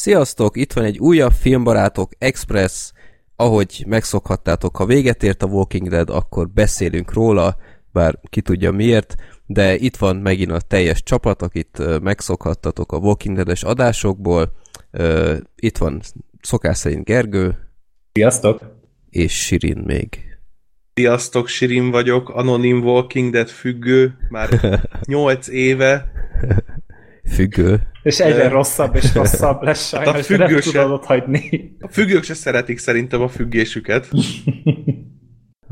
Sziasztok, itt van egy újabb Filmbarátok Express. Ahogy megszokhattátok, ha véget ért a Walking Dead, akkor beszélünk róla, bár ki tudja miért, de itt van megint a teljes csapat, akit megszokhattatok a Walking Dead-es adásokból. Itt van szokás szerint Gergő. Sziasztok! És Sirin még. Sziasztok, Sirin vagyok, anonim Walking Dead függő, már 8 éve. Függő. És egyre rosszabb és rosszabb lesz sajnos, hát a függő se, tudod hagyni. A függők se szeretik szerintem a függésüket.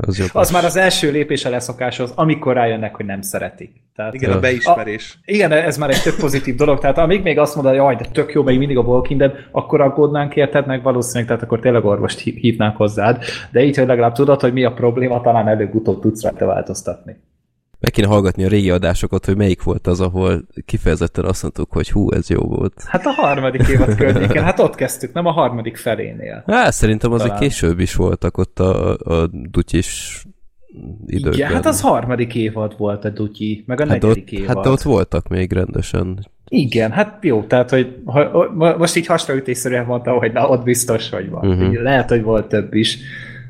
Az, az már az első lépés a leszokáshoz, amikor rájönnek, hogy nem szeretik. Tehát, igen, a beismerés. A, igen, ez már egy tök pozitív dolog. Tehát amíg még azt mondod, hogy jaj, de tök jó, még mindig a Walking Dead, akkor aggódnánk érted meg valószínűleg, tehát akkor tényleg orvost hívnánk hozzád. De így, hogy legalább tudod, hogy mi a probléma, talán előbb-utóbb tudsz rá változtatni meg kéne hallgatni a régi adásokat, hogy melyik volt az, ahol kifejezetten azt mondtuk, hogy hú, ez jó volt. Hát a harmadik évad környéken, hát ott kezdtük, nem a harmadik felénél. Hát szerintem Talán. később is voltak ott a, a dutyis időkben. Igen, hát az harmadik évad volt a dutyi, meg a hát negyedik ott, évad. Hát ott voltak még rendesen. Igen, hát jó, tehát, hogy ha, most így hasraütésszerűen mondta, hogy na, ott biztos, hogy van. Uh-huh. Lehet, hogy volt több is,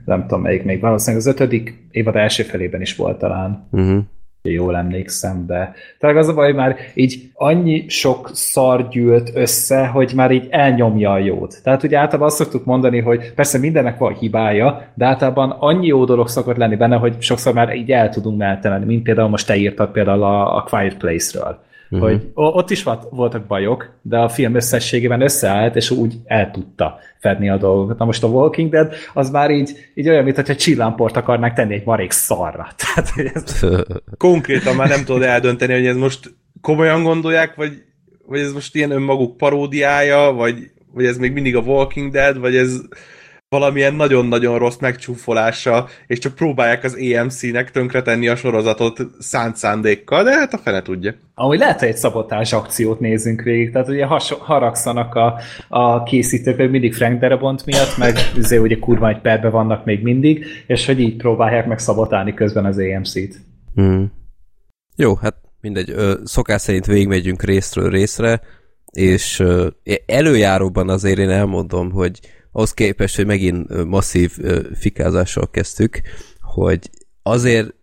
nem tudom melyik még, valószínűleg az ötödik évad első felében is volt talán. Uh-huh jól emlékszem, de tehát az a baj, már így annyi sok szar gyűlt össze, hogy már így elnyomja a jót. Tehát ugye általában azt szoktuk mondani, hogy persze mindennek van hibája, de általában annyi jó dolog szokott lenni benne, hogy sokszor már így el tudunk meltenni, mint például most te írtad például a, a Quiet Place-ről uh-huh. hogy ott is voltak bajok, de a film összességében összeállt, és úgy el tudta fedni a dolgokat. Na most a Walking Dead az már így, így olyan, mintha csillámport akarnák tenni egy marék szarra. Tehát, ez... Konkrétan már nem tudod eldönteni, hogy ez most komolyan gondolják, vagy, vagy ez most ilyen önmaguk paródiája, vagy, vagy ez még mindig a Walking Dead, vagy ez valamilyen nagyon-nagyon rossz megcsúfolása, és csak próbálják az EMC-nek tönkretenni a sorozatot szánt szándékkal, de hát a fene tudja. Ahogy lehet, hogy egy szabotás akciót nézzünk végig, tehát ugye has, haragszanak a, a készítők, hogy mindig Frank Darabont miatt, meg azért ugye kurva egy perbe vannak még mindig, és hogy így próbálják meg szabotálni közben az EMC-t. Hmm. Jó, hát mindegy, szokás szerint végigmegyünk részről részre, és előjáróban azért én elmondom, hogy ahhoz képest, hogy megint masszív fikázással kezdtük, hogy azért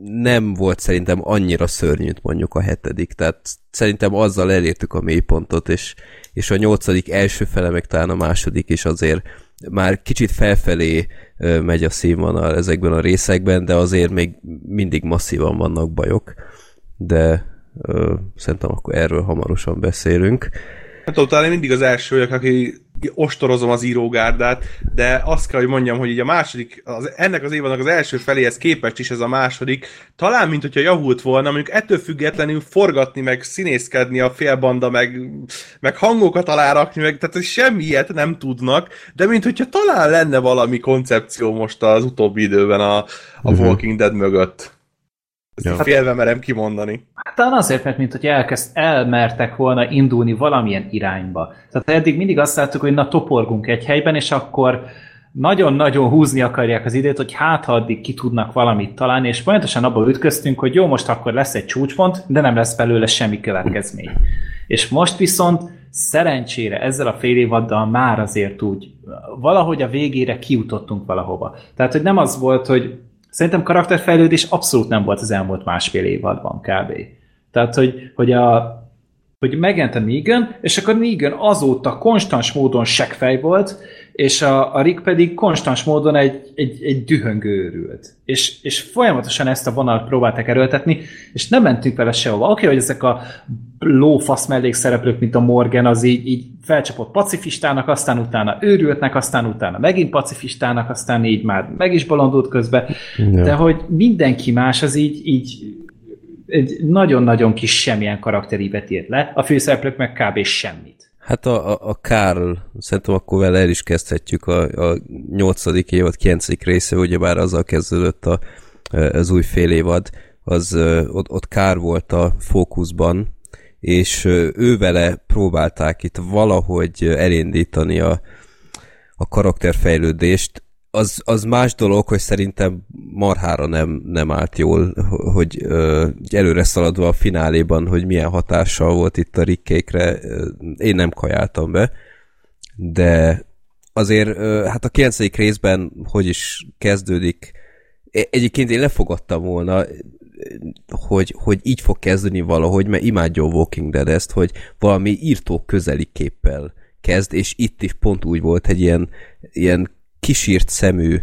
nem volt szerintem annyira szörnyű, mondjuk a hetedik, tehát szerintem azzal elértük a mélypontot, és, és a nyolcadik első fele, meg talán a második is azért már kicsit felfelé megy a színvonal ezekben a részekben, de azért még mindig masszívan vannak bajok, de ö, szerintem akkor erről hamarosan beszélünk. Hát ott én mindig az első vagyok, aki ostorozom az írógárdát, de azt kell, hogy mondjam, hogy így a második, az, ennek az évadnak az első feléhez képest is ez a második, talán, mint hogyha javult volna, mondjuk ettől függetlenül forgatni, meg színészkedni a félbanda, meg, meg hangokat alárakni, meg, tehát semmi ilyet nem tudnak, de mint hogyha talán lenne valami koncepció most az utóbbi időben a, a uh-huh. Walking Dead mögött. Ezt ja. félve merem kimondani. Hát talán azért, mert mint hogy elkezd, elmertek volna indulni valamilyen irányba. Tehát eddig mindig azt láttuk, hogy na toporgunk egy helyben, és akkor nagyon-nagyon húzni akarják az időt, hogy hát ha addig ki tudnak valamit találni, és pontosan abból ütköztünk, hogy jó, most akkor lesz egy csúcspont, de nem lesz belőle semmi következmény. És most viszont szerencsére ezzel a fél évaddal már azért úgy valahogy a végére kijutottunk valahova. Tehát, hogy nem az volt, hogy Szerintem karakterfejlődés abszolút nem volt az elmúlt másfél évadban kb. Tehát, hogy, hogy a, hogy megjelent a Negan, és akkor Negan azóta konstans módon seggfej volt, és a, a Rick pedig konstans módon egy, egy, egy dühöngő őrült. És, és folyamatosan ezt a vonalat próbálták erőltetni, és nem mentünk vele sehova. Oké, okay, hogy ezek a lófasz mellékszereplők, mint a Morgan, az így, így felcsapott pacifistának, aztán utána őrültnek, aztán utána megint pacifistának, aztán így már meg is bolondult közbe, ja. de hogy mindenki más az így, így egy nagyon-nagyon kis semmilyen karakterívet írt le, a főszereplők meg kb. semmit. Hát a, a, a Karl, szerintem akkor vele el is kezdhetjük a, a 8. évad 9. része, ugyebár azzal kezdődött a, az új fél évad, az ott, ott Kár volt a fókuszban, és ő vele próbálták itt valahogy elindítani a, a karakterfejlődést. Az, az más dolog, hogy szerintem marhára nem, nem állt jól, hogy ö, előre szaladva a fináléban, hogy milyen hatással volt itt a rikkékre, én nem kajáltam be, de azért ö, hát a 9. részben hogy is kezdődik, egyébként én lefogadtam volna, hogy, hogy így fog kezdeni valahogy, mert imádja a Walking Dead ezt, hogy valami írtó közeli képpel kezd, és itt is pont úgy volt egy ilyen, ilyen kisírt szemű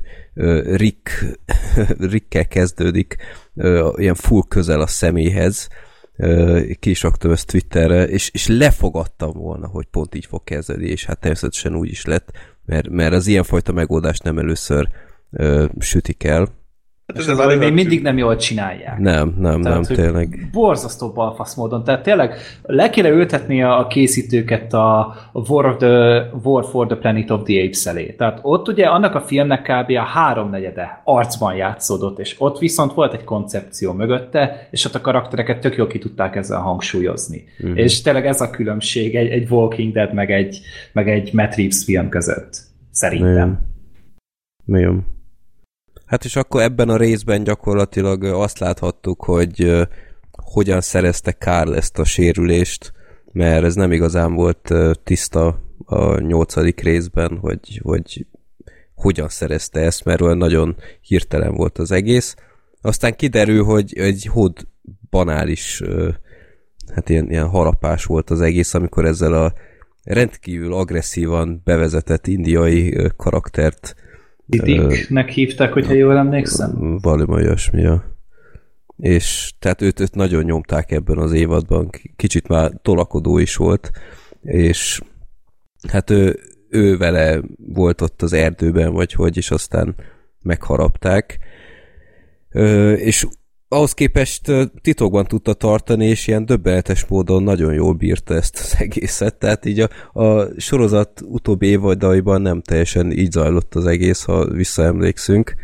Rick, Rickkel kezdődik, ilyen full közel a személyhez, ki is raktam ezt Twitterre, és, és lefogadtam volna, hogy pont így fog kezdeni, és hát természetesen úgy is lett, mert, mert az ilyenfajta megoldást nem először sütik el, Hát ez, ez az, még mindig nem jól csinálják. Nem, nem, tehát, nem, tényleg. Borzasztó balfasz módon. Tehát tényleg le kéne ültetni a készítőket a War, of the, War for the Planet of the Apes elé. Tehát ott ugye annak a filmnek kb. a háromnegyede arcban játszódott, és ott viszont volt egy koncepció mögötte, és ott a karaktereket tök jól ki tudták ezzel hangsúlyozni. Uh-huh. És tényleg ez a különbség egy, egy Walking Dead meg egy, meg egy Matt Reeves film között. Szerintem. Milyen? Hát és akkor ebben a részben gyakorlatilag azt láthattuk, hogy hogyan szerezte Kár ezt a sérülést, mert ez nem igazán volt tiszta a nyolcadik részben, hogy, hogy hogyan szerezte ezt, mert olyan nagyon hirtelen volt az egész. Aztán kiderül, hogy egy hód banális, hát ilyen, ilyen harapás volt az egész, amikor ezzel a rendkívül agresszívan bevezetett indiai karaktert Didiknek hívták, hogyha jól emlékszem. Valami olyasmi, ja. És tehát őt, őt nagyon nyomták ebben az évadban, kicsit már tolakodó is volt, és hát ő, ő vele volt ott az erdőben, vagy hogy, és aztán megharapták. Ö, és ahhoz képest titokban tudta tartani, és ilyen döbbenetes módon nagyon jól bírta ezt az egészet. Tehát így a, a sorozat utóbbi évadaiban nem teljesen így zajlott az egész, ha visszaemlékszünk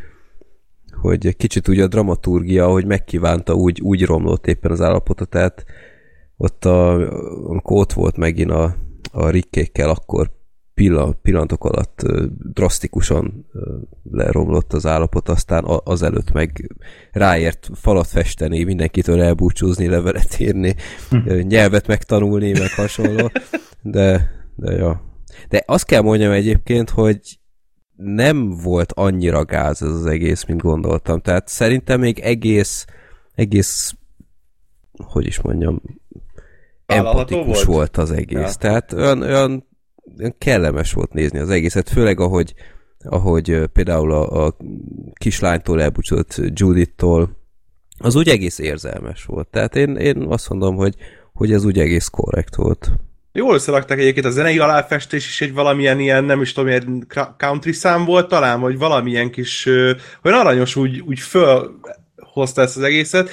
hogy kicsit úgy a dramaturgia, hogy megkívánta, úgy, úgy romlott éppen az állapota, tehát ott a, amikor ott volt megint a, a rikkékkel, akkor pillanatok alatt drasztikusan leromlott az állapot, aztán azelőtt meg ráért falat festeni, mindenkitől elbúcsúzni, levelet írni, hm. nyelvet megtanulni, meg hasonló. De, de ja. De azt kell mondjam egyébként, hogy nem volt annyira gáz ez az egész, mint gondoltam. Tehát szerintem még egész, egész, hogy is mondjam, empatikus volt? volt az egész. Ja. Tehát olyan, olyan kellemes volt nézni az egészet, főleg ahogy, ahogy például a, a kislánytól elbúcsúzott Judith-tól, az úgy egész érzelmes volt. Tehát én, én azt mondom, hogy, hogy ez úgy egész korrekt volt. Jól összerakták egyébként a zenei aláfestés is egy valamilyen ilyen, nem is tudom, ilyen country szám volt talán, vagy valamilyen kis, olyan aranyos úgy, úgy fölhozta ezt az egészet.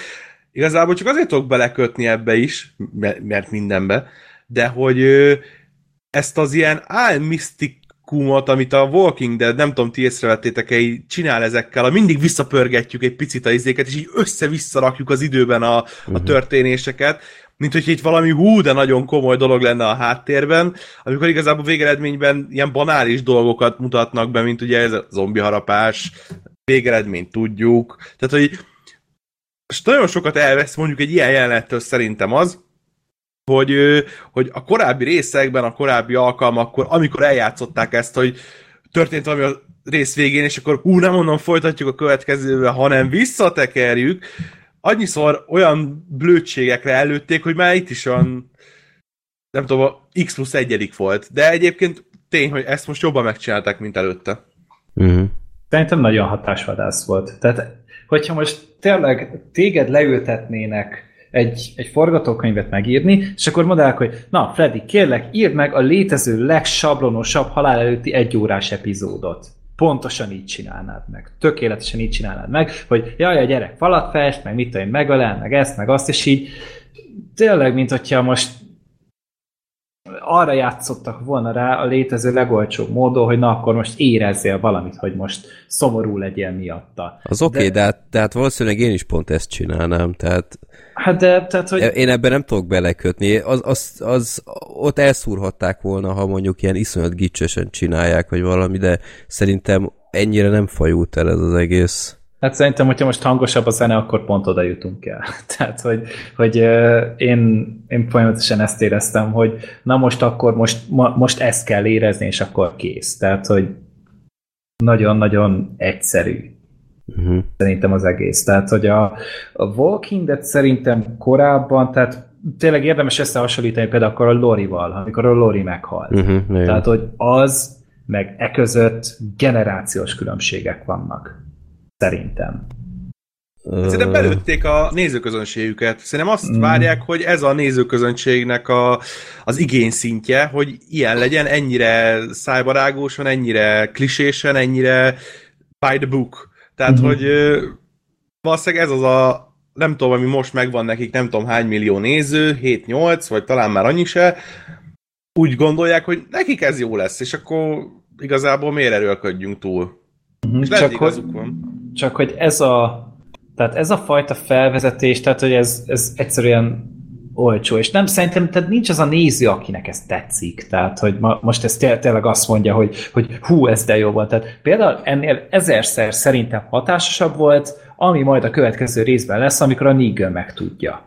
Igazából csak azért tudok belekötni ebbe is, mert mindenbe, de hogy ezt az ilyen álmisztikumot, amit a Walking Dead, nem tudom, ti észrevettétek -e, csinál ezekkel, a mindig visszapörgetjük egy picit a izéket, és így össze-vissza rakjuk az időben a, uh-huh. a mhm. történéseket, mint hogy itt valami hú, de nagyon komoly dolog lenne a háttérben, amikor igazából végeredményben ilyen banális dolgokat mutatnak be, mint ugye ez a zombi harapás, végeredményt tudjuk, tehát hogy és nagyon sokat elvesz mondjuk egy ilyen jelenettől szerintem az, hogy, hogy a korábbi részekben, a korábbi alkalmakkor, amikor eljátszották ezt, hogy történt valami a rész végén, és akkor hú, nem onnan folytatjuk a következővel, hanem visszatekerjük, annyiszor olyan blödségekre előtték, hogy már itt is olyan nem tudom, X plusz egyedik volt. De egyébként tény, hogy ezt most jobban megcsinálták, mint előtte. Uh-huh. Szerintem nagyon hatásvadász volt. Tehát, hogyha most tényleg téged leültetnének egy, egy forgatókönyvet megírni, és akkor mondanák, hogy na, Freddy, kérlek, írd meg a létező legsablonosabb halál előtti egyórás epizódot. Pontosan így csinálnád meg. Tökéletesen így csinálnád meg, hogy jaj, a gyerek falat fest, meg mit tudom, megölel, meg ezt, meg azt, és így tényleg, mint hogyha most arra játszottak volna rá a létező legolcsóbb módon, hogy na akkor most érezzél valamit, hogy most szomorú legyél miatta. Az oké, okay, de... de, hát, de hát valószínűleg én is pont ezt csinálnám, tehát Hát de, tehát, hogy... Én ebben nem tudok belekötni. Az, az, az, ott elszúrhatták volna, ha mondjuk ilyen iszonyat gicsösen csinálják, vagy valami, de szerintem ennyire nem fajult el ez az egész. Hát szerintem, hogyha most hangosabb a zene, akkor pont oda jutunk el. Tehát, hogy, hogy én, én folyamatosan ezt éreztem, hogy na most akkor most, ma, most ezt kell érezni, és akkor kész. Tehát, hogy nagyon-nagyon egyszerű. Uh-huh. Szerintem az egész. Tehát, hogy a, a Walking Dead szerintem korábban, tehát tényleg érdemes összehasonlítani például akkor a Lorival, amikor a Lori meghalt. Uh-huh, tehát, hogy az meg e között generációs különbségek vannak. Szerintem. Szerintem belőtték a nézőközönségüket. Szerintem azt mm. várják, hogy ez a nézőközönségnek a, az igény szintje, hogy ilyen legyen, ennyire szájbarágósan, ennyire klisésen, ennyire by the book. Tehát, mm. hogy valószínűleg ez az a nem tudom, ami most megvan nekik, nem tudom hány millió néző, 7-8, vagy talán már annyi se, úgy gondolják, hogy nekik ez jó lesz, és akkor igazából miért erőlködjünk túl. Uh-huh. És csak, hogy, van. csak hogy ez a tehát ez a fajta felvezetés, tehát hogy ez, ez egyszerűen olcsó, és nem szerintem, tehát nincs az a néző, akinek ez tetszik, tehát hogy ma, most ez té- tényleg azt mondja, hogy, hogy hú, ez de jó volt. Tehát például ennél ezerszer szerintem hatásosabb volt, ami majd a következő részben lesz, amikor a Negan megtudja.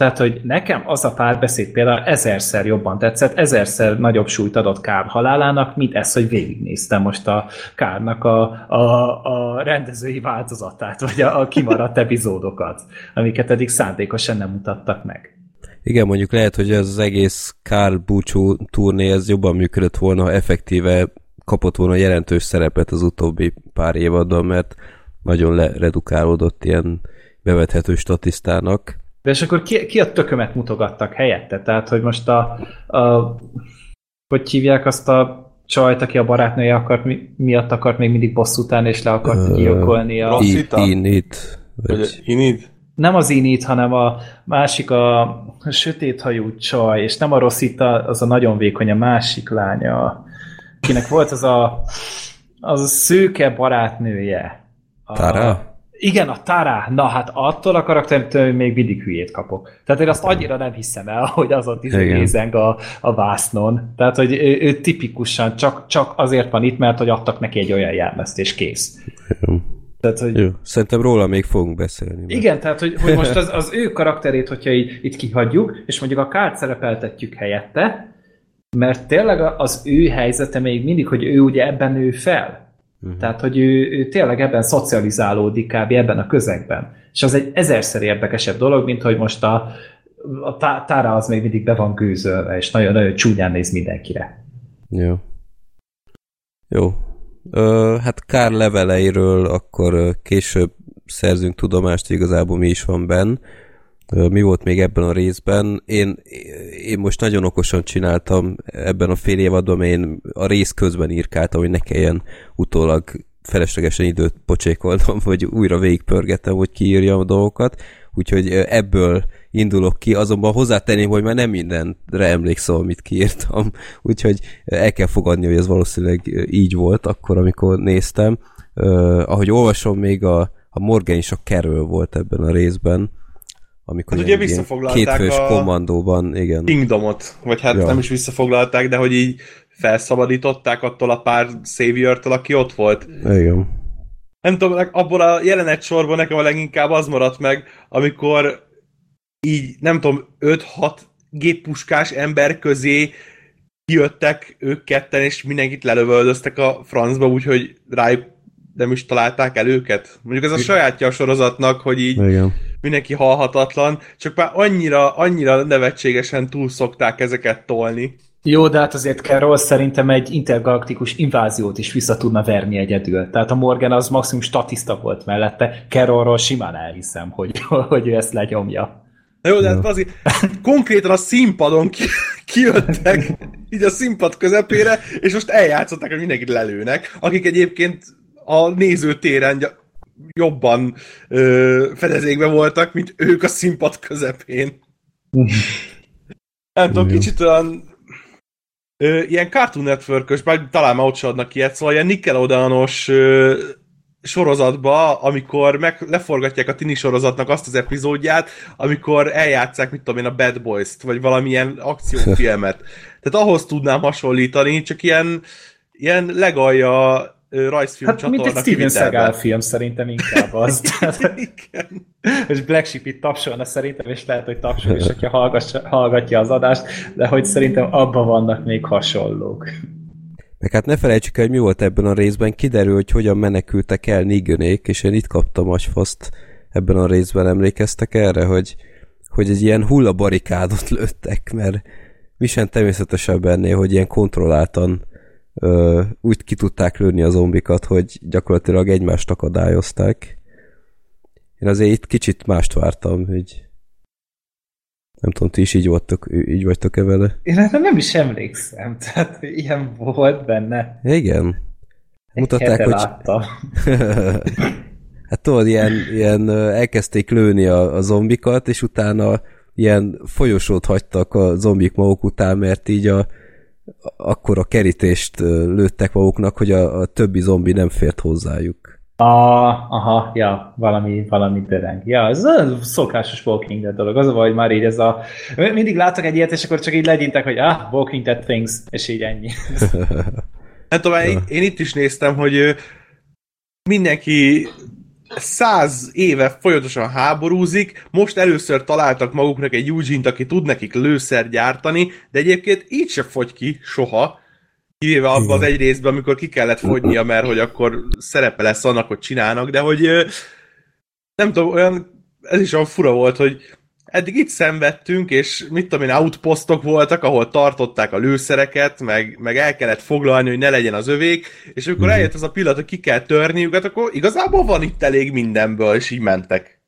Tehát, hogy nekem az a párbeszéd például ezerszer jobban tetszett, ezerszer nagyobb súlyt adott Kár halálának, mint ez, hogy végignéztem most a Kárnak a, a, a rendezői változatát, vagy a, a kimaradt epizódokat, amiket eddig szándékosan nem mutattak meg. Igen, mondjuk lehet, hogy ez az egész Kár búcsú turné ez jobban működött volna, ha effektíve kapott volna jelentős szerepet az utóbbi pár évadban, mert nagyon leredukálódott ilyen bevethető statisztának de és akkor ki, ki a tökömet mutogattak helyette? Tehát, hogy most a, a hogy hívják azt a csajt, aki a barátnője akart, mi, miatt akart még mindig bosszút állni, és le akart uh, gyilkolni a... Init. Vagy... Init? Nem az Init, hanem a másik a, sötéthajú csaj, és nem a Rossita, az a nagyon vékony, a másik lánya, akinek volt az a, az a szőke barátnője. A, Tara? Igen, a Tara, na hát attól a karaktertől még mindig hülyét kapok. Tehát én azt annyira nem hiszem el, hogy az ott nézeng a, a vásznon. Tehát, hogy ő, ő tipikusan csak, csak azért van itt, mert hogy adtak neki egy olyan jelmezt, és kész. Tehát, hogy... Jó. Szerintem róla még fogunk beszélni. Mert... Igen, tehát hogy, hogy most az, az ő karakterét, hogyha így, itt kihagyjuk, és mondjuk a kárt szerepeltetjük helyette, mert tényleg az ő helyzete még mindig, hogy ő ugye ebben nő fel. Uh-huh. Tehát, hogy ő, ő tényleg ebben szocializálódik kb. ebben a közegben. És az egy ezerszer érdekesebb dolog, mint hogy most a, a tára az még mindig be van gőzölve, és nagyon-nagyon csúnyán néz mindenkire. Jó. Jó. Ö, hát kár leveleiről akkor később szerzünk tudomást, hogy igazából mi is van benne mi volt még ebben a részben. Én, én most nagyon okosan csináltam ebben a fél évadban, én a rész közben írkáltam, hogy ne kelljen utólag feleslegesen időt pocsékolnom, vagy újra végigpörgettem, hogy kiírjam a dolgokat, úgyhogy ebből indulok ki, azonban hozzátenném, hogy már nem mindenre emlékszem, amit kiírtam, úgyhogy el kell fogadni, hogy ez valószínűleg így volt akkor, amikor néztem. Uh, ahogy olvasom, még a, a Morgan is a Carol volt ebben a részben, amikor hát ugye visszafoglalták kétfős a kommandóban, igen. Kingdomot, vagy hát ja. nem is visszafoglalták, de hogy így felszabadították attól a pár savior aki ott volt. Igen. Nem tudom, abból a jelenet sorban nekem a leginkább az maradt meg, amikor így, nem tudom, 5-6 géppuskás ember közé kijöttek ők ketten, és mindenkit lelövöldöztek a francba, úgyhogy rájuk nem is találták el őket. Mondjuk ez a sajátja a sorozatnak, hogy így Igen. Mindenki halhatatlan, csak már annyira, annyira nevetségesen túl szokták ezeket tolni. Jó, de hát azért Carol szerintem egy intergalaktikus inváziót is vissza tudna verni egyedül. Tehát a Morgan az maximum statiszta volt mellette, Carolról simán elhiszem, hogy, hogy ő ezt legyomja. Na jó, de hát azért konkrétan a színpadon ki, kijöttek így a színpad közepére, és most eljátszották, hogy mindenkit lelőnek, akik egyébként a nézőtéren jobban ö, fedezékben voltak, mint ők a színpad közepén. Nem tudom, kicsit olyan ö, ilyen Cartoon network bár talán már ott se adnak ilyet, szóval ilyen Nickelodeonos ö, sorozatba, amikor meg leforgatják a tini sorozatnak azt az epizódját, amikor eljátszák, mit tudom én, a Bad Boys-t, vagy valamilyen akciófilmet. Tehát ahhoz tudnám hasonlítani, csak ilyen, ilyen legalja rajzfilm Hát, mint egy csatorna Steven. Seagal film szerintem inkább az. Igen. és Black Sheep itt tapsolna szerintem, és lehet, hogy tapsol is, hogyha hallgatja, hallgatja az adást, de hogy szerintem abban vannak még hasonlók. Meg hát ne felejtsük el, hogy mi volt ebben a részben, kiderül, hogy hogyan menekültek el Nigönék, és én itt kaptam agyfaszt ebben a részben, emlékeztek erre, hogy, hogy egy ilyen hullabarikádot lőttek, mert mi sem természetesebb ennél, hogy ilyen kontrolláltan ö, úgy ki tudták lőni a zombikat, hogy gyakorlatilag egymást akadályozták. Én azért itt kicsit mást vártam, hogy nem tudom, ti is így vagytok, így vagytok-e vele? Én erre nem is emlékszem, tehát ilyen volt benne. Igen. Egy Mutatták, hogy láttam. hát tudod, ilyen, ilyen elkezdték lőni a, a zombikat, és utána ilyen folyosót hagytak a zombik maguk után, mert így a, akkor a kerítést lőttek maguknak, hogy a, a többi zombi nem fért hozzájuk. Ah, aha, ja, valami, valami dereng. Ja, ez a szokásos Walking Dead dolog. Az a baj, hogy már így ez a... Mindig látok egy ilyet, és akkor csak így legyintek, hogy ah, Walking Dead things, és így ennyi. Hát tovább, én, én itt is néztem, hogy mindenki száz éve folyamatosan háborúzik, most először találtak maguknak egy Eugene-t, aki tud nekik lőszer gyártani, de egyébként így se fogy ki soha, kivéve abban az egy részben, amikor ki kellett fogynia, mert hogy akkor szerepe lesz annak, hogy csinálnak, de hogy nem tudom, olyan, ez is olyan fura volt, hogy eddig itt szenvedtünk, és mit tudom én, outpostok voltak, ahol tartották a lőszereket, meg, meg el kellett foglalni, hogy ne legyen az övék, és amikor Mhm. eljött az a pillanat, hogy ki kell törni őket, akkor igazából van itt elég mindenből, és így mentek.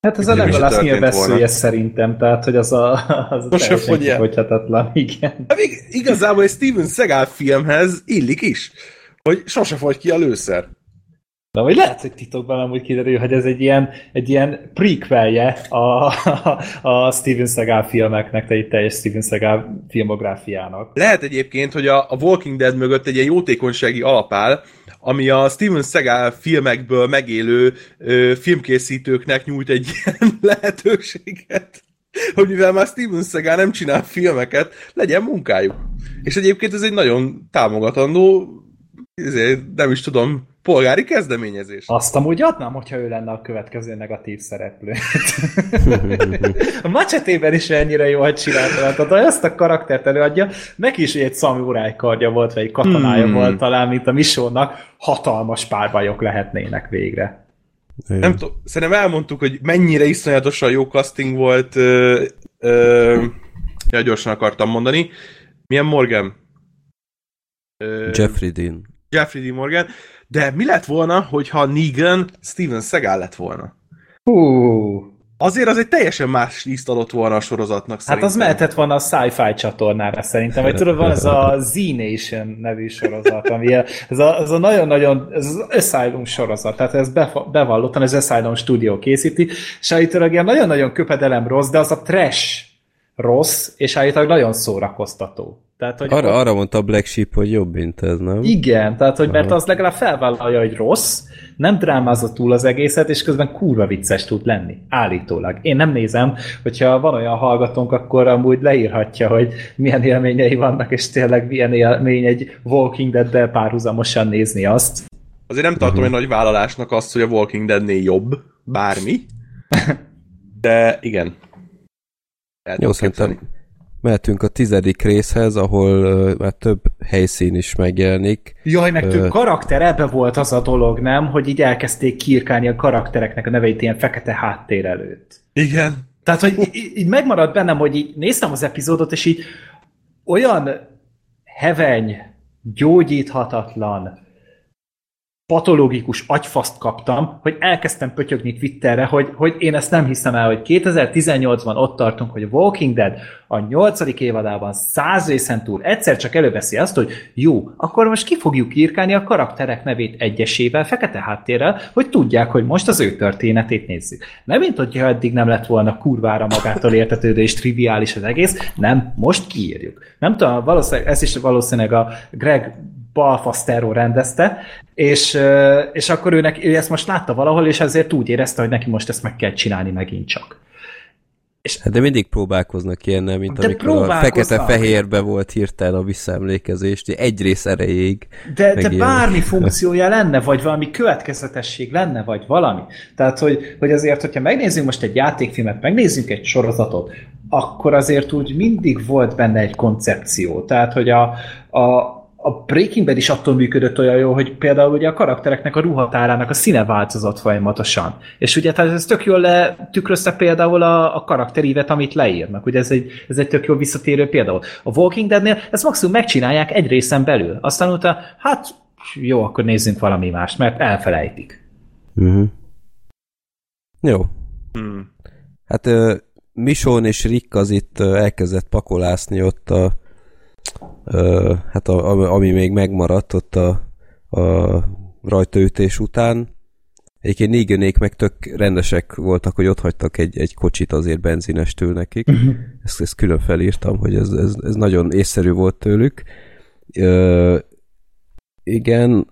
Hát ez a Legolas nyilvesszője szerintem, tehát hogy az a, az a Most se teljesen fogy el. kifogyhatatlan, igen. Hát még igazából egy Steven Seagal filmhez illik is, hogy sose fogy ki a lőszer. De vagy lehet, hogy titokban amúgy kiderül, hogy ez egy ilyen, egy ilyen prequelje a, a Steven Seagal filmeknek, tehát egy teljes Steven Seagal filmográfiának. Lehet egyébként, hogy a, a Walking Dead mögött egy ilyen jótékonysági alap áll, ami a Steven Seagal filmekből megélő ö, filmkészítőknek nyújt egy ilyen lehetőséget, hogy mivel már Steven Seagal nem csinál filmeket, legyen munkájuk. És egyébként ez egy nagyon támogatandó, ezért nem is tudom, polgári kezdeményezés. Azt amúgy adnám, hogyha ő lenne a következő negatív szereplő. a macsetében is ennyire jól csinálta, tehát ha ezt a karaktert előadja, neki is egy szamuráj kardja volt, vagy egy katonája Hmm. volt talán, mint a Misónak, hatalmas párbajok lehetnének végre. Nem tudom, szerintem elmondtuk, hogy mennyire iszonyatosan jó casting volt. Ö, ö, ja, gyorsan akartam mondani. Milyen Morgan? Ö, Jeffrey Dean. Jeffrey D. Morgan. De mi lett volna, hogyha Negan Steven Seagal lett volna? Hú, Azért az egy teljesen más ízt adott volna a sorozatnak Hát szerintem. az mehetett volna a sci-fi csatornára szerintem, vagy tudod, van ez a Z-Nation nevű sorozat, ami ez a, ez a nagyon-nagyon, ez az Asylum sorozat, tehát ez befa- bevallottan, ez Asylum stúdió készíti, és állítólag ilyen nagyon-nagyon köpedelem rossz, de az a trash rossz, és állítólag nagyon szórakoztató. Tehát, hogy Arra, arra mondta a Black Sheep, hogy jobb, mint ez, nem? igen, tehát hogy mert az legalább felvállalja, hogy rossz, nem drámázza túl az egészet, és közben kurva vicces tud lenni. Állítólag. Én nem nézem, hogyha van olyan hallgatónk, akkor amúgy leírhatja, hogy milyen élményei vannak, és tényleg milyen élmény egy Walking Dead-del párhuzamosan nézni azt. Azért nem tartom egy nagy vállalásnak azt, hogy a Walking Deadnél jobb, bármi. De igen. El Jó, szerintem képzelni. Mehetünk a tizedik részhez, ahol uh, már több helyszín is megjelenik. Jaj, meg több karakter, ebbe volt az a dolog, nem? Hogy így elkezdték kiirkálni a karaktereknek a neveit ilyen fekete háttér előtt. Igen. Tehát, hogy í- így megmaradt bennem, hogy így néztem az epizódot, és így olyan heveny, gyógyíthatatlan, patológikus agyfaszt kaptam, hogy elkezdtem pötyögni Twitterre, hogy, hogy én ezt nem hiszem el, hogy 2018-ban ott tartunk, hogy a Walking Dead a nyolcadik évadában száz részen túl egyszer csak előveszi azt, hogy jó, akkor most ki fogjuk írkálni a karakterek nevét egyesével, fekete háttérrel, hogy tudják, hogy most az ő történetét nézzük. Nem mint hogyha eddig nem lett volna kurvára magától értetődő és triviális az egész, nem, most kiírjuk. Nem tudom, valószínűleg, ez is valószínűleg a Greg Balfastero rendezte, és, és akkor őnek, ő ezt most látta valahol, és ezért úgy érezte, hogy neki most ezt meg kell csinálni megint csak. Hát de mindig próbálkoznak ilyennel, mint De amikor a fekete-fehérbe volt hirtelen a visszaemlékezés, egy rész erejéig. De, de bármi funkciója lenne, vagy valami következetesség lenne, vagy valami. Tehát, hogy, hogy azért, hogyha megnézzünk most egy játékfilmet, megnézzünk egy sorozatot, akkor azért úgy mindig volt benne egy koncepció. Tehát, hogy a, a, a Breaking Bad is attól működött olyan jó, hogy például ugye a karaktereknek a ruhatárának a színe változott folyamatosan. És ugye tehát ez tök jól letükrözte például a, a karakterívet, amit leírnak. Ugye ez egy, ez egy tök jó visszatérő például. A Walking Deadnél ezt maximum megcsinálják egy részen belül. Aztán utána, hát jó, akkor nézzünk valami mást, mert elfelejtik. Uh-huh. Jó. Hmm. Hát uh, Michonne és Rick az itt uh, elkezdett pakolászni ott a hát a, ami, ami még megmaradt ott a, a rajtaütés után. Egyébként Neganék meg tök rendesek voltak, hogy ott hagytak egy, egy kocsit azért benzinestől nekik. Ezt, ezt külön felírtam, hogy ez, ez, ez nagyon észszerű volt tőlük. Ö, igen,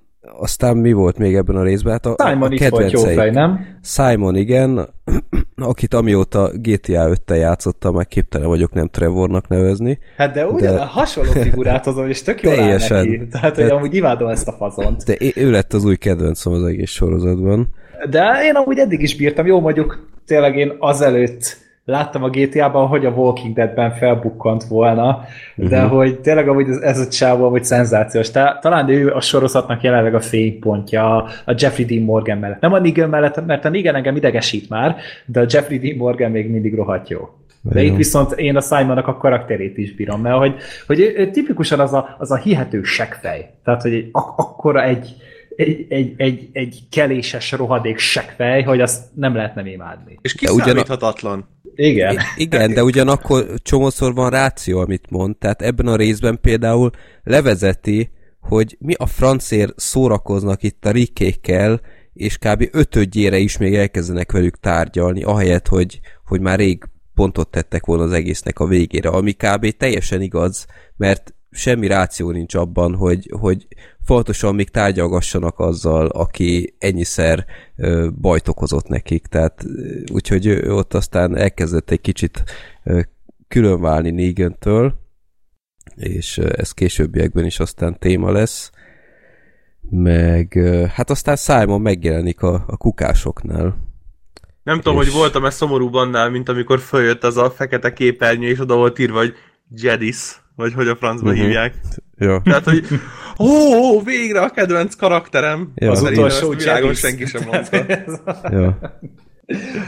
aztán mi volt még ebben a részben? Hát a, Simon a is volt jó fej, nem? Simon, igen, akit amióta GTA 5-tel játszottam, meg képtelen vagyok nem Trevornak nevezni. Hát de ugyan De- hasonló figurát hozom, és tök jól áll Teljesen. neki. Tehát, hogy De- amúgy imádom ezt a fazont. De ő lett az új kedvencem az egész sorozatban. De én amúgy eddig is bírtam. Jó, mondjuk tényleg én azelőtt láttam a GTA-ban, hogy a Walking Dead-ben felbukkant volna, de Mhm. hogy tényleg amúgy ez, ez a csávó amúgy szenzációs. Tá, talán ő a sorozatnak jelenleg a fénypontja a, a Jeffrey Dean Morgan mellett. Nem a Negan mellett, mert a Negan engem idegesít már, de a Jeffrey Dean Morgan még mindig rohadt jó. De Jó. itt viszont én a Simonnak a karakterét is bírom, mert hogy, hogy ő, ő tipikusan az a, az a hihető seggfej. Tehát, hogy ak- akkora egy, egy, egy, egy, egy keléses rohadék seggfej, hogy azt nem lehet nem imádni. És kiszámíthatatlan. Igen. I- igen, de ugyanakkor csomószor van ráció, amit mond. Tehát ebben a részben például levezeti, hogy mi a francér szórakoznak itt a rikékkel, és kb. ötödjére is még elkezdenek velük tárgyalni, ahelyett, hogy, hogy már rég pontot tettek volna az egésznek a végére, ami kb. teljesen igaz, mert semmi ráció nincs abban, hogy, hogy fontosan még tárgyalgassanak azzal, aki ennyiszer bajt okozott nekik. Tehát úgyhogy ott aztán elkezdett egy kicsit különválni Negan-től, és ez későbbiekben is aztán téma lesz. Meg hát aztán Simon megjelenik a, a kukásoknál. Nem tudom, És- hogy voltam-e szomorúbb annál, mint amikor följött az a fekete képernyő, és oda volt írva, hogy Jedis, vagy hogy a francba Mhm. hívják. Ja. Tehát, hogy ó, ó, végre a kedvenc karakterem. Ja. Az Szerintem utolsó világon senki sem mondta.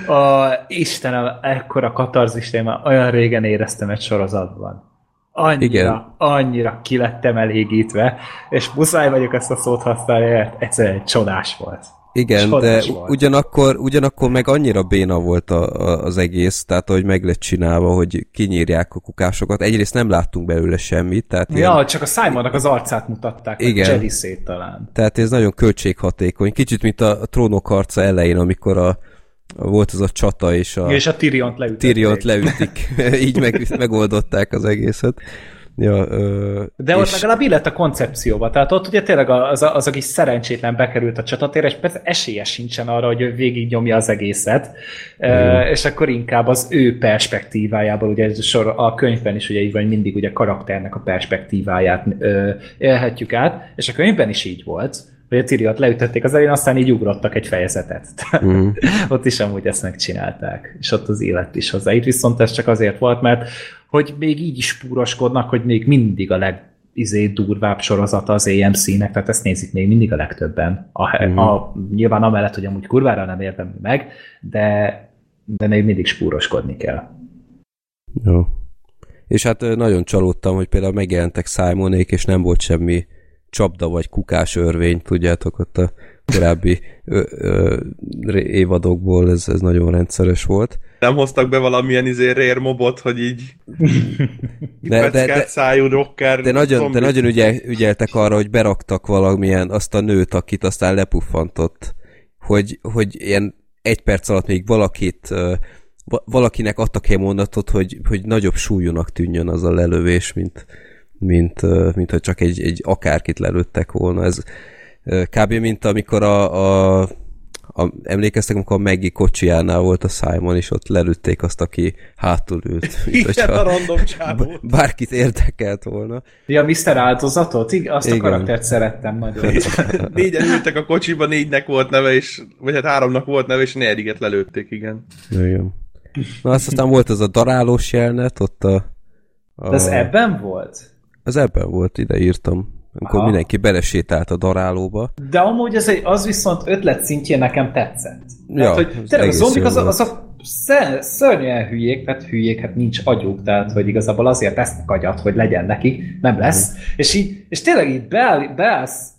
A, Istenem, ekkora katarzist én már olyan régen éreztem egy sorozatban. Annyira, Igen. Igen. annyira ki lettem elégítve, és muszáj vagyok ezt a szót használni, mert egyszerűen egy csodás volt. Igen, de volt. ugyanakkor, ugyanakkor meg annyira béna volt a, a, az egész, tehát hogy meg lett csinálva, hogy kinyírják a kukásokat. Egyrészt nem láttunk belőle semmit, tehát, ilyen, Ja, csak a Simonnak az arcát mutatták, Igen. Jediszét talán. tehát ez nagyon költséghatékony. Kicsit, mint a, a trónok harca elején, amikor a, volt az a csata, és a És a Tyriont leütötték. Tyriont leütik. Így meg, megoldották az egészet. Ja, ö, De ott és- legalább illett a koncepcióba. Tehát ott ugye tényleg az, az a kis szerencsétlen bekerült a csatatérre, és persze esélye sincsen arra, hogy ő végignyomja az egészet. E, és akkor inkább az ő perspektívájából, ugye ez a, sor, a könyvben is ugye így van, mindig ugye a karakternek a perspektíváját ö, élhetjük át, és a könyvben is így volt, hogy a Tyriont leütötték az elején, aztán így ugrottak egy fejezetet. Mhm. ott is amúgy ezt megcsinálták, és ott az élet is hozzá. Itt viszont ez csak azért volt, mert hogy még így is púroskodnak, hogy még mindig a leg izé, durvább sorozata az AMC-nek, tehát ezt nézik még mindig a legtöbben. A, Mhm. a, nyilván amellett, hogy amúgy kurvára nem értem meg, de, de még mindig spúroskodni kell. Jó. És hát nagyon csalódtam, hogy például megjelentek Simonék, és nem volt semmi csapda vagy kukás örvény, tudjátok, ott a korábbi ö, ö, évadokból ez, ez nagyon rendszeres volt. Nem hoztak be valamilyen izé rare mobot, hogy így De, de, de, szájú rocker de nagyon, de zombi. nagyon ügyel, ügyeltek arra, hogy beraktak valamilyen azt a nőt, akit aztán lepuffantott, hogy, hogy ilyen egy perc alatt még valakit valakinek adtak egy mondatot, hogy, hogy nagyobb súlyúnak tűnjön az a lelövés, mint, mint, mint hogy csak egy, egy akárkit lelőttek volna. Ez kb. mint amikor a, a a, emlékeztek, amikor a Maggie kocsijánál volt a Simon, és ott lelőtték azt, aki hátul ült. Igen, a random csávó. Bárkit érdekelt volna. Ja, Mr. Áldozatot? Igen, azt Igen. a karaktert szerettem nagyon. Négyen ültek a kocsiba, négynek volt neve, és, vagy hát háromnak volt neve, és negyediget lelőtték, igen. Igen. Na, azt aztán volt az a darálós jelnet, ott a... a... De ez ebben volt? Az ebben volt, ide írtam. Amikor Aha. mindenki belesétált a darálóba. De amúgy az, egy, az viszont ötlet szintjén nekem tetszett. Ja, hogy tényleg a zombik az, az a szörnyen hülyék, tehát hülyék, hát nincs agyuk, tehát hogy igazából azért tesznek agyat, hogy legyen neki, nem lesz. Mm. És, így, és tényleg így beáll, beállsz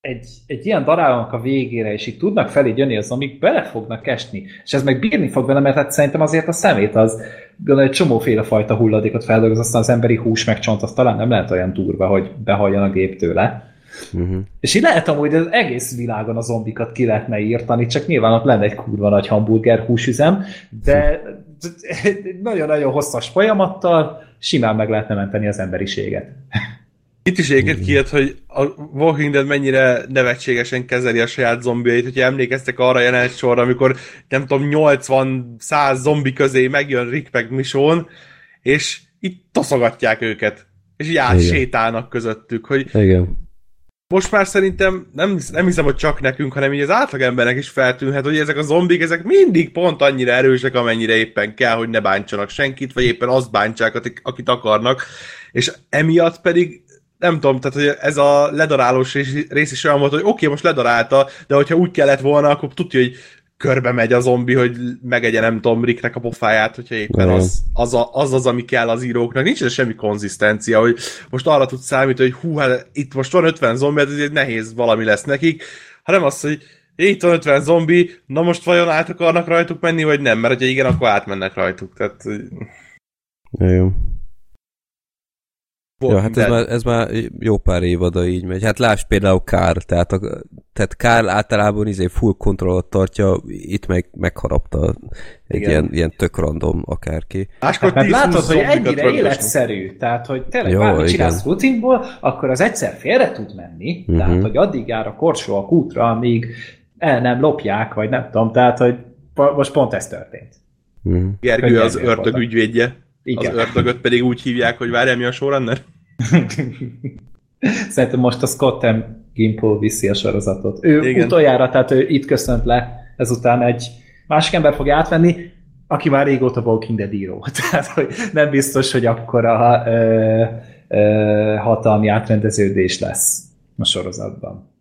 egy, egy ilyen darálónak a végére, és így tudnak felé jönni az, amik bele fognak esni. És ez meg bírni fog vele, mert hát szerintem azért a szemét az egy csomóféle fajta hulladékot feldolgoz, aztán az emberi hús meg csont, az talán nem lehet olyan durva, hogy behalljon a gép tőle. Uh-huh. És így lehet amúgy az egész világon a zombikat ki lehetne írtani, csak nyilván ott lenne egy kurva nagy hamburger húsüzem, de nagyon-nagyon hosszas folyamattal simán meg lehetne menteni az emberiséget. Itt is éget kijött, hogy a Walking Dead mennyire nevetségesen kezeli a saját zombiait, hogyha emlékeztek arra a jelenet sorra, amikor nem tudom, 80-100 zombi közé megjön Rick meg Michonne, és itt toszogatják őket, és így átsétálnak közöttük, hogy Igen. most már szerintem nem, nem hiszem, hogy csak nekünk, hanem így az átlagembernek is feltűnhet, hogy ezek a zombik, ezek mindig pont annyira erősek, amennyire éppen kell, hogy ne bántsanak senkit, vagy éppen azt bántsák, akit akarnak, és emiatt pedig nem tudom, tehát hogy ez a ledarálós rész is olyan volt, hogy oké, okay, most ledarálta, de hogyha úgy kellett volna, akkor tudja, hogy körbe megy a zombi, hogy megegye, nem tudom, Ricknek a pofáját, hogyha éppen az az, a, az az, ami kell az íróknak. Nincs ez semmi konzisztencia, hogy most arra tudsz számítani, hogy hú, hát itt most van 50 zombi, hát ez nehéz valami lesz nekik, hanem az, hogy itt van 50 zombi, na most vajon át akarnak rajtuk menni, vagy nem? Mert ha igen, akkor átmennek rajtuk. Tehát... Jó. Ja, hát ez már, ez már jó pár évada így megy. Hát láss például Kár, tehát, a, tehát Kár általában izé full kontrollat tartja, itt meg megharapta egy ilyen, ilyen tök random akárki. Hát, mert látod, hogy ennyire életszerű, tehát hogy tényleg bármit csinálsz rutinból, akkor az egyszer félre tud menni, uh-huh. tehát hogy addig jár a korsó a kútra, amíg el nem lopják, vagy nem tudom, tehát hogy most pont ez történt. Uh-huh. Gergő az ördög ügyvédje. Igen. Az ördögöt pedig úgy hívják, hogy várjál, mi a showrunner? Szerintem most a Scott M. Gimple viszi a sorozatot. Ő Igen. utoljára, tehát ő itt köszönt le, ezután egy másik ember fogja átvenni, aki már régóta Walking Dead író. Tehát hogy nem biztos, hogy akkor ö, hatalmi átrendeződés lesz a sorozatban.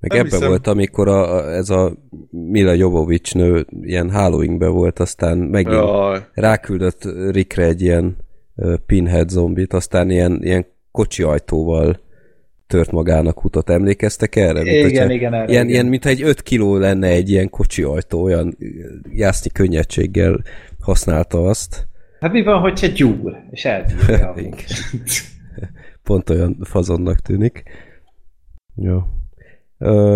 Meg ebben hiszem. volt, amikor a, a, ez a Mila Jovovics nő ilyen hálóinkbe volt, aztán megint Jaj. ráküldött Rickre egy ilyen uh, pinhead zombit, aztán ilyen, ilyen kocsi ajtóval tört magának utat. Emlékeztek erre? Mint, igen, hogyha, igen, erre, ilyen, igen. ilyen, mintha egy 5 kiló lenne egy ilyen kocsi ajtó, olyan jászni könnyedséggel használta azt. Hát mi van, hogyha gyúr, és elgyúrja Pont olyan fazonnak tűnik. Jó.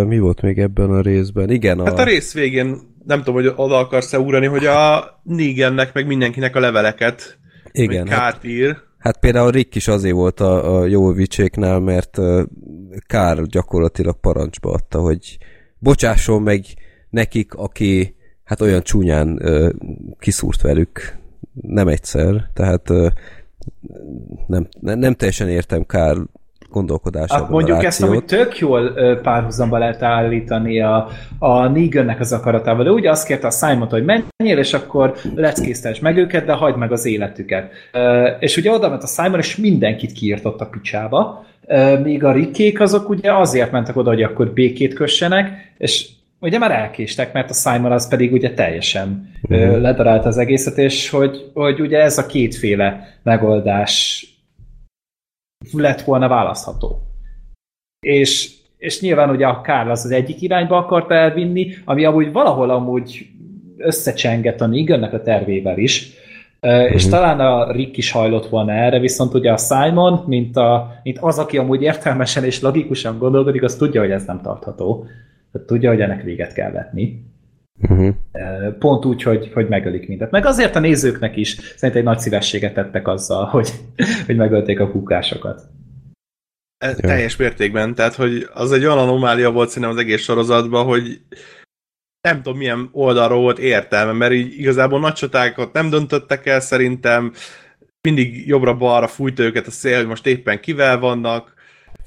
Mi volt még ebben a részben? Igen, a... Hát a rész végén nem tudom, hogy oda akarsz-e ugrani, hogy a Negannek meg mindenkinek a leveleket Igen, kárt hát, ír. Hát például Rick is azért volt a, a jó vicséknál, mert uh, Kár gyakorlatilag parancsba adta, hogy bocsásson meg nekik, aki hát olyan csúnyán uh, kiszúrt velük nem egyszer, tehát uh, nem, nem teljesen értem Kár gondolkodásában. Hát mondjuk ezt, amit tök jól párhuzamba lehet állítani a, a Negannek az akaratával. De ugye azt kérte a simon hogy menjél, és akkor leckésztes meg őket, de hagyd meg az életüket. És ugye oda ment a Simon, és mindenkit kiírtott a picsába, míg a rikkék azok ugye azért mentek oda, hogy akkor békét kössenek, és ugye már elkéstek, mert a Simon az pedig ugye teljesen uh-huh. ledarált az egészet, és hogy, hogy ugye ez a kétféle megoldás lett volna választható. És, és nyilván ugye a Kár az az egyik irányba akarta elvinni, ami amúgy valahol amúgy összecsengett a Negannek a tervével is, uh-huh. és mhm. talán a Rick is hajlott volna erre, viszont ugye a Simon, mint, a, mint az, aki amúgy értelmesen és logikusan gondolkodik, az tudja, hogy ez nem tartható. Tehát tudja, hogy ennek véget kell vetni. Uh-huh. Pont úgy, hogy, hogy megölik mindet. Meg azért a nézőknek is szerintem egy nagy szívességet tettek azzal, hogy, hogy megölték a kukásokat. E, teljes mértékben, tehát hogy az egy olyan anomália volt szerintem az egész sorozatban, hogy nem tudom milyen oldalról volt értelme, mert így igazából nagy csatákat nem döntöttek el szerintem, mindig jobbra-balra fújta őket a szél, hogy most éppen kivel vannak.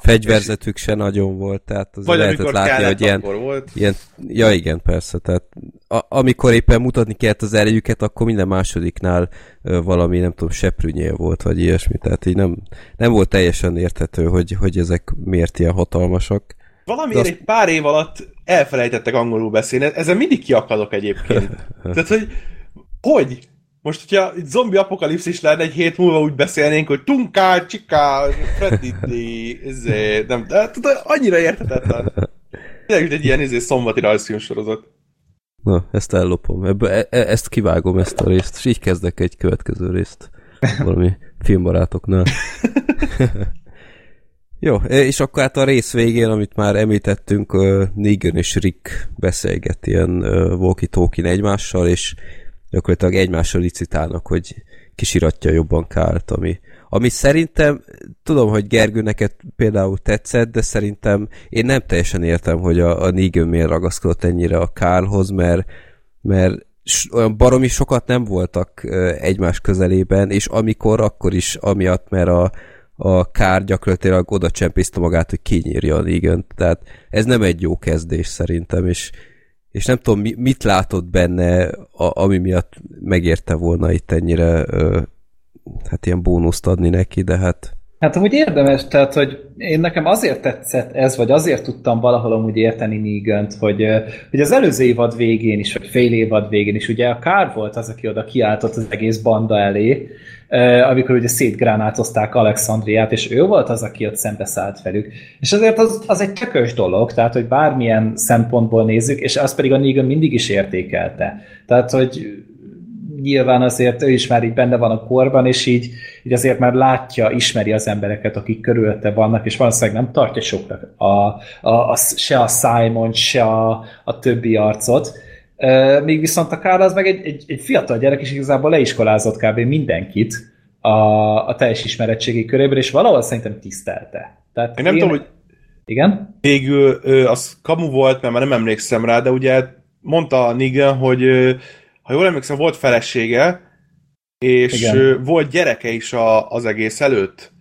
Fegyverzetük se nagyon volt, tehát az Vagy lehetett látni, kellett, hogy ilyen, volt. ilyen, ja igen, persze, tehát a, amikor éppen mutatni kellett az erejüket, akkor minden másodiknál ö, valami, nem tudom, seprűnyél volt, vagy ilyesmi, tehát így nem, nem volt teljesen értető, hogy, hogy ezek miért ilyen hatalmasak. Valamiért De egy pár év alatt elfelejtettek angolul beszélni. Ezen mindig kiakadok egyébként. Tehát, hogy hogy? Most, hogyha itt zombi apokalipszis lenne, egy hét múlva úgy beszélnénk, hogy tunká, csiká, frediti, izé, nem, de tudod, annyira érthetetlen. Tényleg, mint egy ilyen izé, szombati rajzfilm sorozat. Na, ezt ellopom. Ebbe, e, e- ezt kivágom, ezt a részt, és így kezdek egy következő részt. Valami filmbarátoknál. Jó, és akkor hát a rész végén, amit már említettünk, Negan és Rick beszélget ilyen walkie-talkie egymással, és gyakorlatilag egymással licitálnak, hogy kisiratja jobban Kárt, ami, ami szerintem, tudom, hogy Gergő neked például tetszett, de szerintem én nem teljesen értem, hogy a, a Negan miért ragaszkodott ennyire a Kálhoz, mert, mert olyan baromi sokat nem voltak egymás közelében, és amikor, akkor is amiatt, mert a, a kár gyakorlatilag oda csempészte magát, hogy kinyírja a negan Tehát ez nem egy jó kezdés szerintem, és, és nem tudom, mi, mit látott benne, a, ami miatt megérte volna itt ennyire ö, hát ilyen bónuszt adni neki, de hát Hát amúgy érdemes, tehát, hogy én nekem azért tetszett ez, vagy azért tudtam valahol amúgy érteni negan hogy, hogy az előző évad végén is, vagy fél évad végén is, ugye a Kár volt az, aki oda kiáltott az egész banda elé, amikor ugye szétgránátozták Alexandriát, és ő volt az, aki ott szembeszállt velük. És azért az, az egy tökös dolog, tehát, hogy bármilyen szempontból nézzük, és azt pedig a Negan mindig is értékelte. Tehát, hogy nyilván azért ő is már így benne van a korban, és így, így azért már látja, ismeri az embereket, akik körülötte vannak, és valószínűleg nem tartja sokra a, a, a, se a Simon, se a, a többi arcot. Még viszont a Kár az meg egy, egy, egy fiatal gyerek, és igazából leiskolázott kb. mindenkit a, a teljes ismeretségi körében, és valahol szerintem tisztelte. Tehát Én nem tudom, hogy Igen? végül az kamu volt, mert már nem emlékszem rá, de ugye mondta Negan, hogy ha jól emlékszem, volt felesége, és Igen. volt gyereke is a, az egész előtt.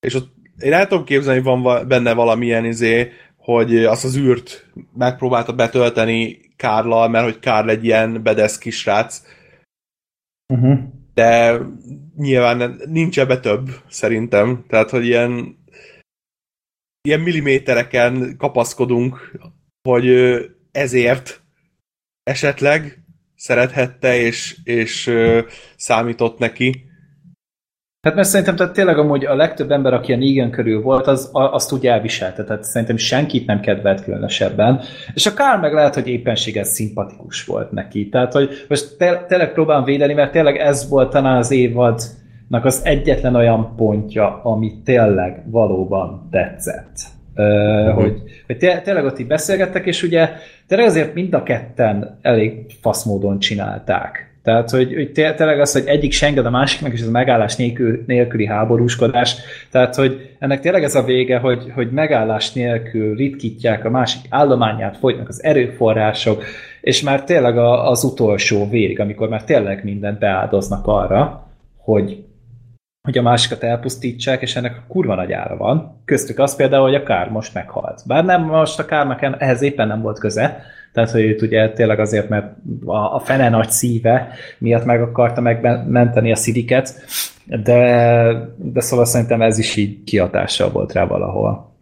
És ott én el tudom képzelni, hogy van va- benne valamilyen izé, hogy azt az űrt megpróbálta betölteni Kárlal, mert hogy Kárl egy ilyen bedesz kisrác, Uh-huh. de nyilván nincs ebbe több, szerintem. Tehát, hogy ilyen ilyen millimétereken kapaszkodunk, hogy ezért esetleg szerethette és, és számított neki. Hát mert szerintem tehát tényleg amúgy a legtöbb ember, aki a Negan körül volt, az, a- azt úgy elviselte. Tehát szerintem senkit nem kedvelt különösebben. És a Kár meg lehet, hogy éppenséggel szimpatikus volt neki. Tehát, hogy most te, tényleg próbálom védeni, mert tényleg ez volt talán az évadnak az egyetlen olyan pontja, ami tényleg valóban tetszett. Ö, Mhm. hogy, hogy té- tényleg ott így beszélgettek, és ugye tényleg azért mind a ketten elég faszmódon csinálták. Tehát, hogy, hogy té- tényleg az, hogy egyik senged a másiknak, és ez a megállás nélkül, nélküli háborúskodás. Tehát, hogy ennek tényleg ez a vége, hogy, hogy megállás nélkül ritkítják a másik állományát, folytnak az erőforrások, és már tényleg az utolsó vérig, amikor már tényleg mindent beáldoznak arra, hogy hogy a másikat elpusztítsák, és ennek a kurva nagy ára van. Köztük az például, hogy a Kár most meghalt. Bár nem most a Kárnak ehhez éppen nem volt köze, tehát hogy őt ugye tényleg azért, mert a, a fene nagy szíve miatt meg akarta megmenteni a szidiket, de, de szóval szerintem ez is így kihatással volt rá valahol.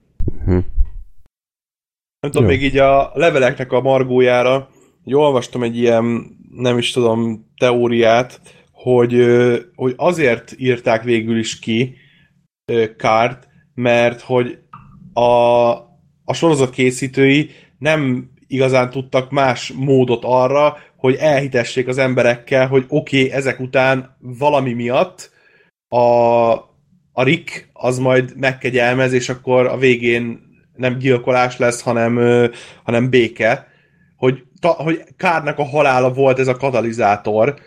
Nem tudom, Jó. még így a leveleknek a margójára, hogy olvastam egy ilyen, nem is tudom, teóriát, hogy, hogy azért írták végül is ki Kárt, mert hogy a, a sorozat készítői nem igazán tudtak más módot arra, hogy elhitessék az emberekkel, hogy oké, okay, ezek után valami miatt a, a Rick az majd megkegyelmez, és akkor a végén nem gyilkolás lesz, hanem, hanem béke. Hogy, ta, hogy Kárnak a halála volt ez a katalizátor.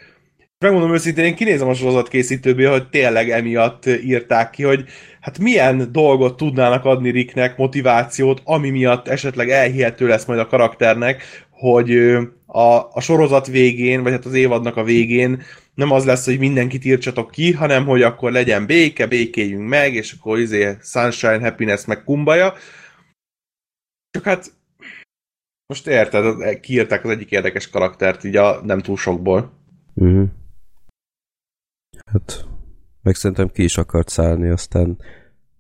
Megmondom őszintén, én kinézem a sorozat készítőből, hogy tényleg emiatt írták ki, hogy hát milyen dolgot tudnának adni Ricknek, motivációt, ami miatt esetleg elhihető lesz majd a karakternek, hogy a, a sorozat végén, vagy hát az évadnak a végén nem az lesz, hogy mindenkit írtsatok ki, hanem hogy akkor legyen béke, békéljünk meg, és akkor izé sunshine, happiness, meg kumbaja. Csak hát most érted, kiírták az egyik érdekes karaktert így a nem túl sokból. Uh-huh. Hát, meg szerintem ki is akart szállni, aztán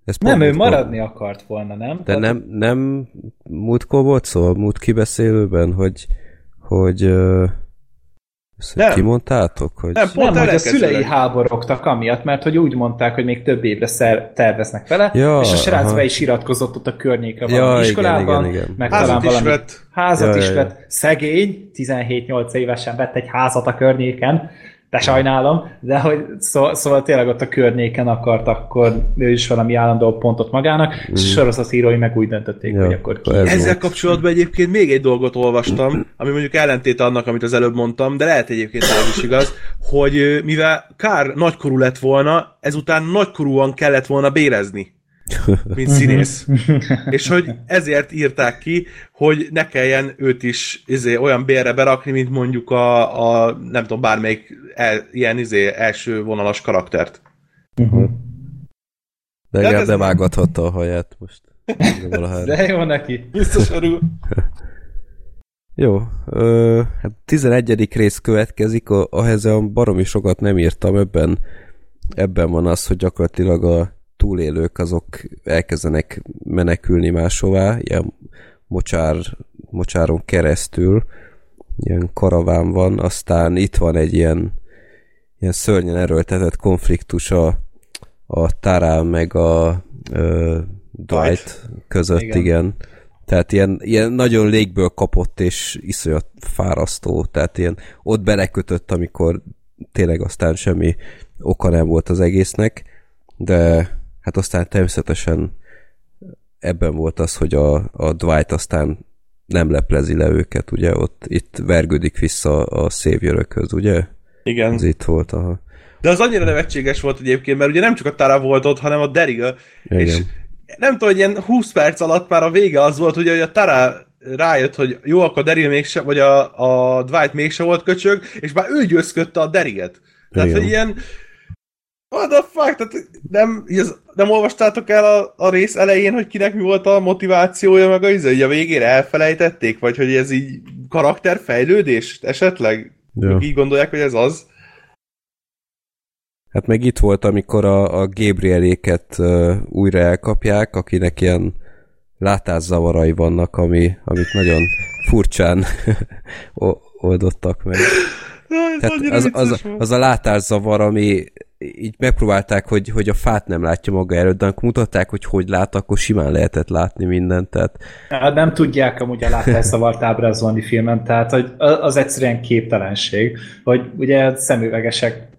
ez nem, ő maradni van. akart volna, nem? De Tehát... nem, nem múltkor volt szó, a múlt kibeszélőben, hogy, hogy uh, nem. kimondtátok? Hogy... Nem, pont nem, hogy a szülei háborogtak amiatt, mert hogy úgy mondták, hogy még több évre szer- terveznek vele, ja, és a srác aha. be is iratkozott ott a környékre valami ja, iskolában, igen, igen, igen. meg házat talán valami vett. házat ja, is ja, vett. Szegény, 17-8 évesen vett egy házat a környéken, de sajnálom, de hogy szó, szóval tényleg ott a környéken akart akkor ő is valami állandó pontot magának, mm. és a sorozatírói meg úgy döntötték, ja, hogy akkor ki. Ezzel volt. kapcsolatban egyébként még egy dolgot olvastam, ami mondjuk ellentét annak, amit az előbb mondtam, de lehet egyébként ez is igaz, hogy mivel Kár nagykorú lett volna, ezután nagykorúan kellett volna bérezni mint színész. és hogy ezért írták ki, hogy ne kelljen őt is izé, olyan bérre berakni, mint mondjuk a, a nem tudom, bármelyik el, ilyen izé, első vonalas karaktert. Uh-huh. De legalább nem vágathatta a haját most. De jó neki. Biztos örül. Jó, ö, hát 11. rész következik, a, ahhez a baromi sokat nem írtam, ebben, ebben van az, hogy gyakorlatilag a túlélők azok elkezdenek menekülni máshová, ilyen mocsár, mocsáron keresztül, ilyen karaván van, aztán itt van egy ilyen, ilyen szörnyen erőltetett konfliktus a, a Tara meg a ö, Dwight között, igen. igen. Tehát ilyen, ilyen nagyon légből kapott és iszonyat fárasztó, tehát ilyen ott belekötött, amikor tényleg aztán semmi oka nem volt az egésznek, de Hát aztán természetesen ebben volt az, hogy a, a Dwight aztán nem leplezi le őket, ugye? Ott itt vergődik vissza a szévjörökhöz, ugye? Igen. Ez itt volt a... De az annyira nevetséges volt egyébként, mert ugye nem csak a Tara volt ott, hanem a Deriga, és nem tudom, hogy ilyen 20 perc alatt már a vége az volt, ugye, hogy a Tara rájött, hogy jó, akkor Daryl mégse, vagy a, a Dwight mégse volt köcsög, és már ő győzködte a Deriget. Tehát, Igen. hogy ilyen, What the fuck? Tehát nem, nem olvastátok el a, a rész elején, hogy kinek mi volt a motivációja, meg a, izé, a végére elfelejtették? Vagy hogy ez így karakterfejlődés esetleg? Ja. Így gondolják, hogy ez az? Hát meg itt volt, amikor a, a Gabrieléket uh, újra elkapják, akinek ilyen látászavarai vannak, ami, amit nagyon furcsán oldottak meg. Tehát az, az, az a látászavar, ami így megpróbálták, hogy, hogy a fát nem látja maga előtt, de amikor mutatták, hogy hogy lát, akkor simán lehetett látni mindent. Tehát... Hát nem tudják amúgy a látásszavart ábrázolni filmen, tehát hogy az egyszerűen képtelenség, hogy ugye szemüvegesek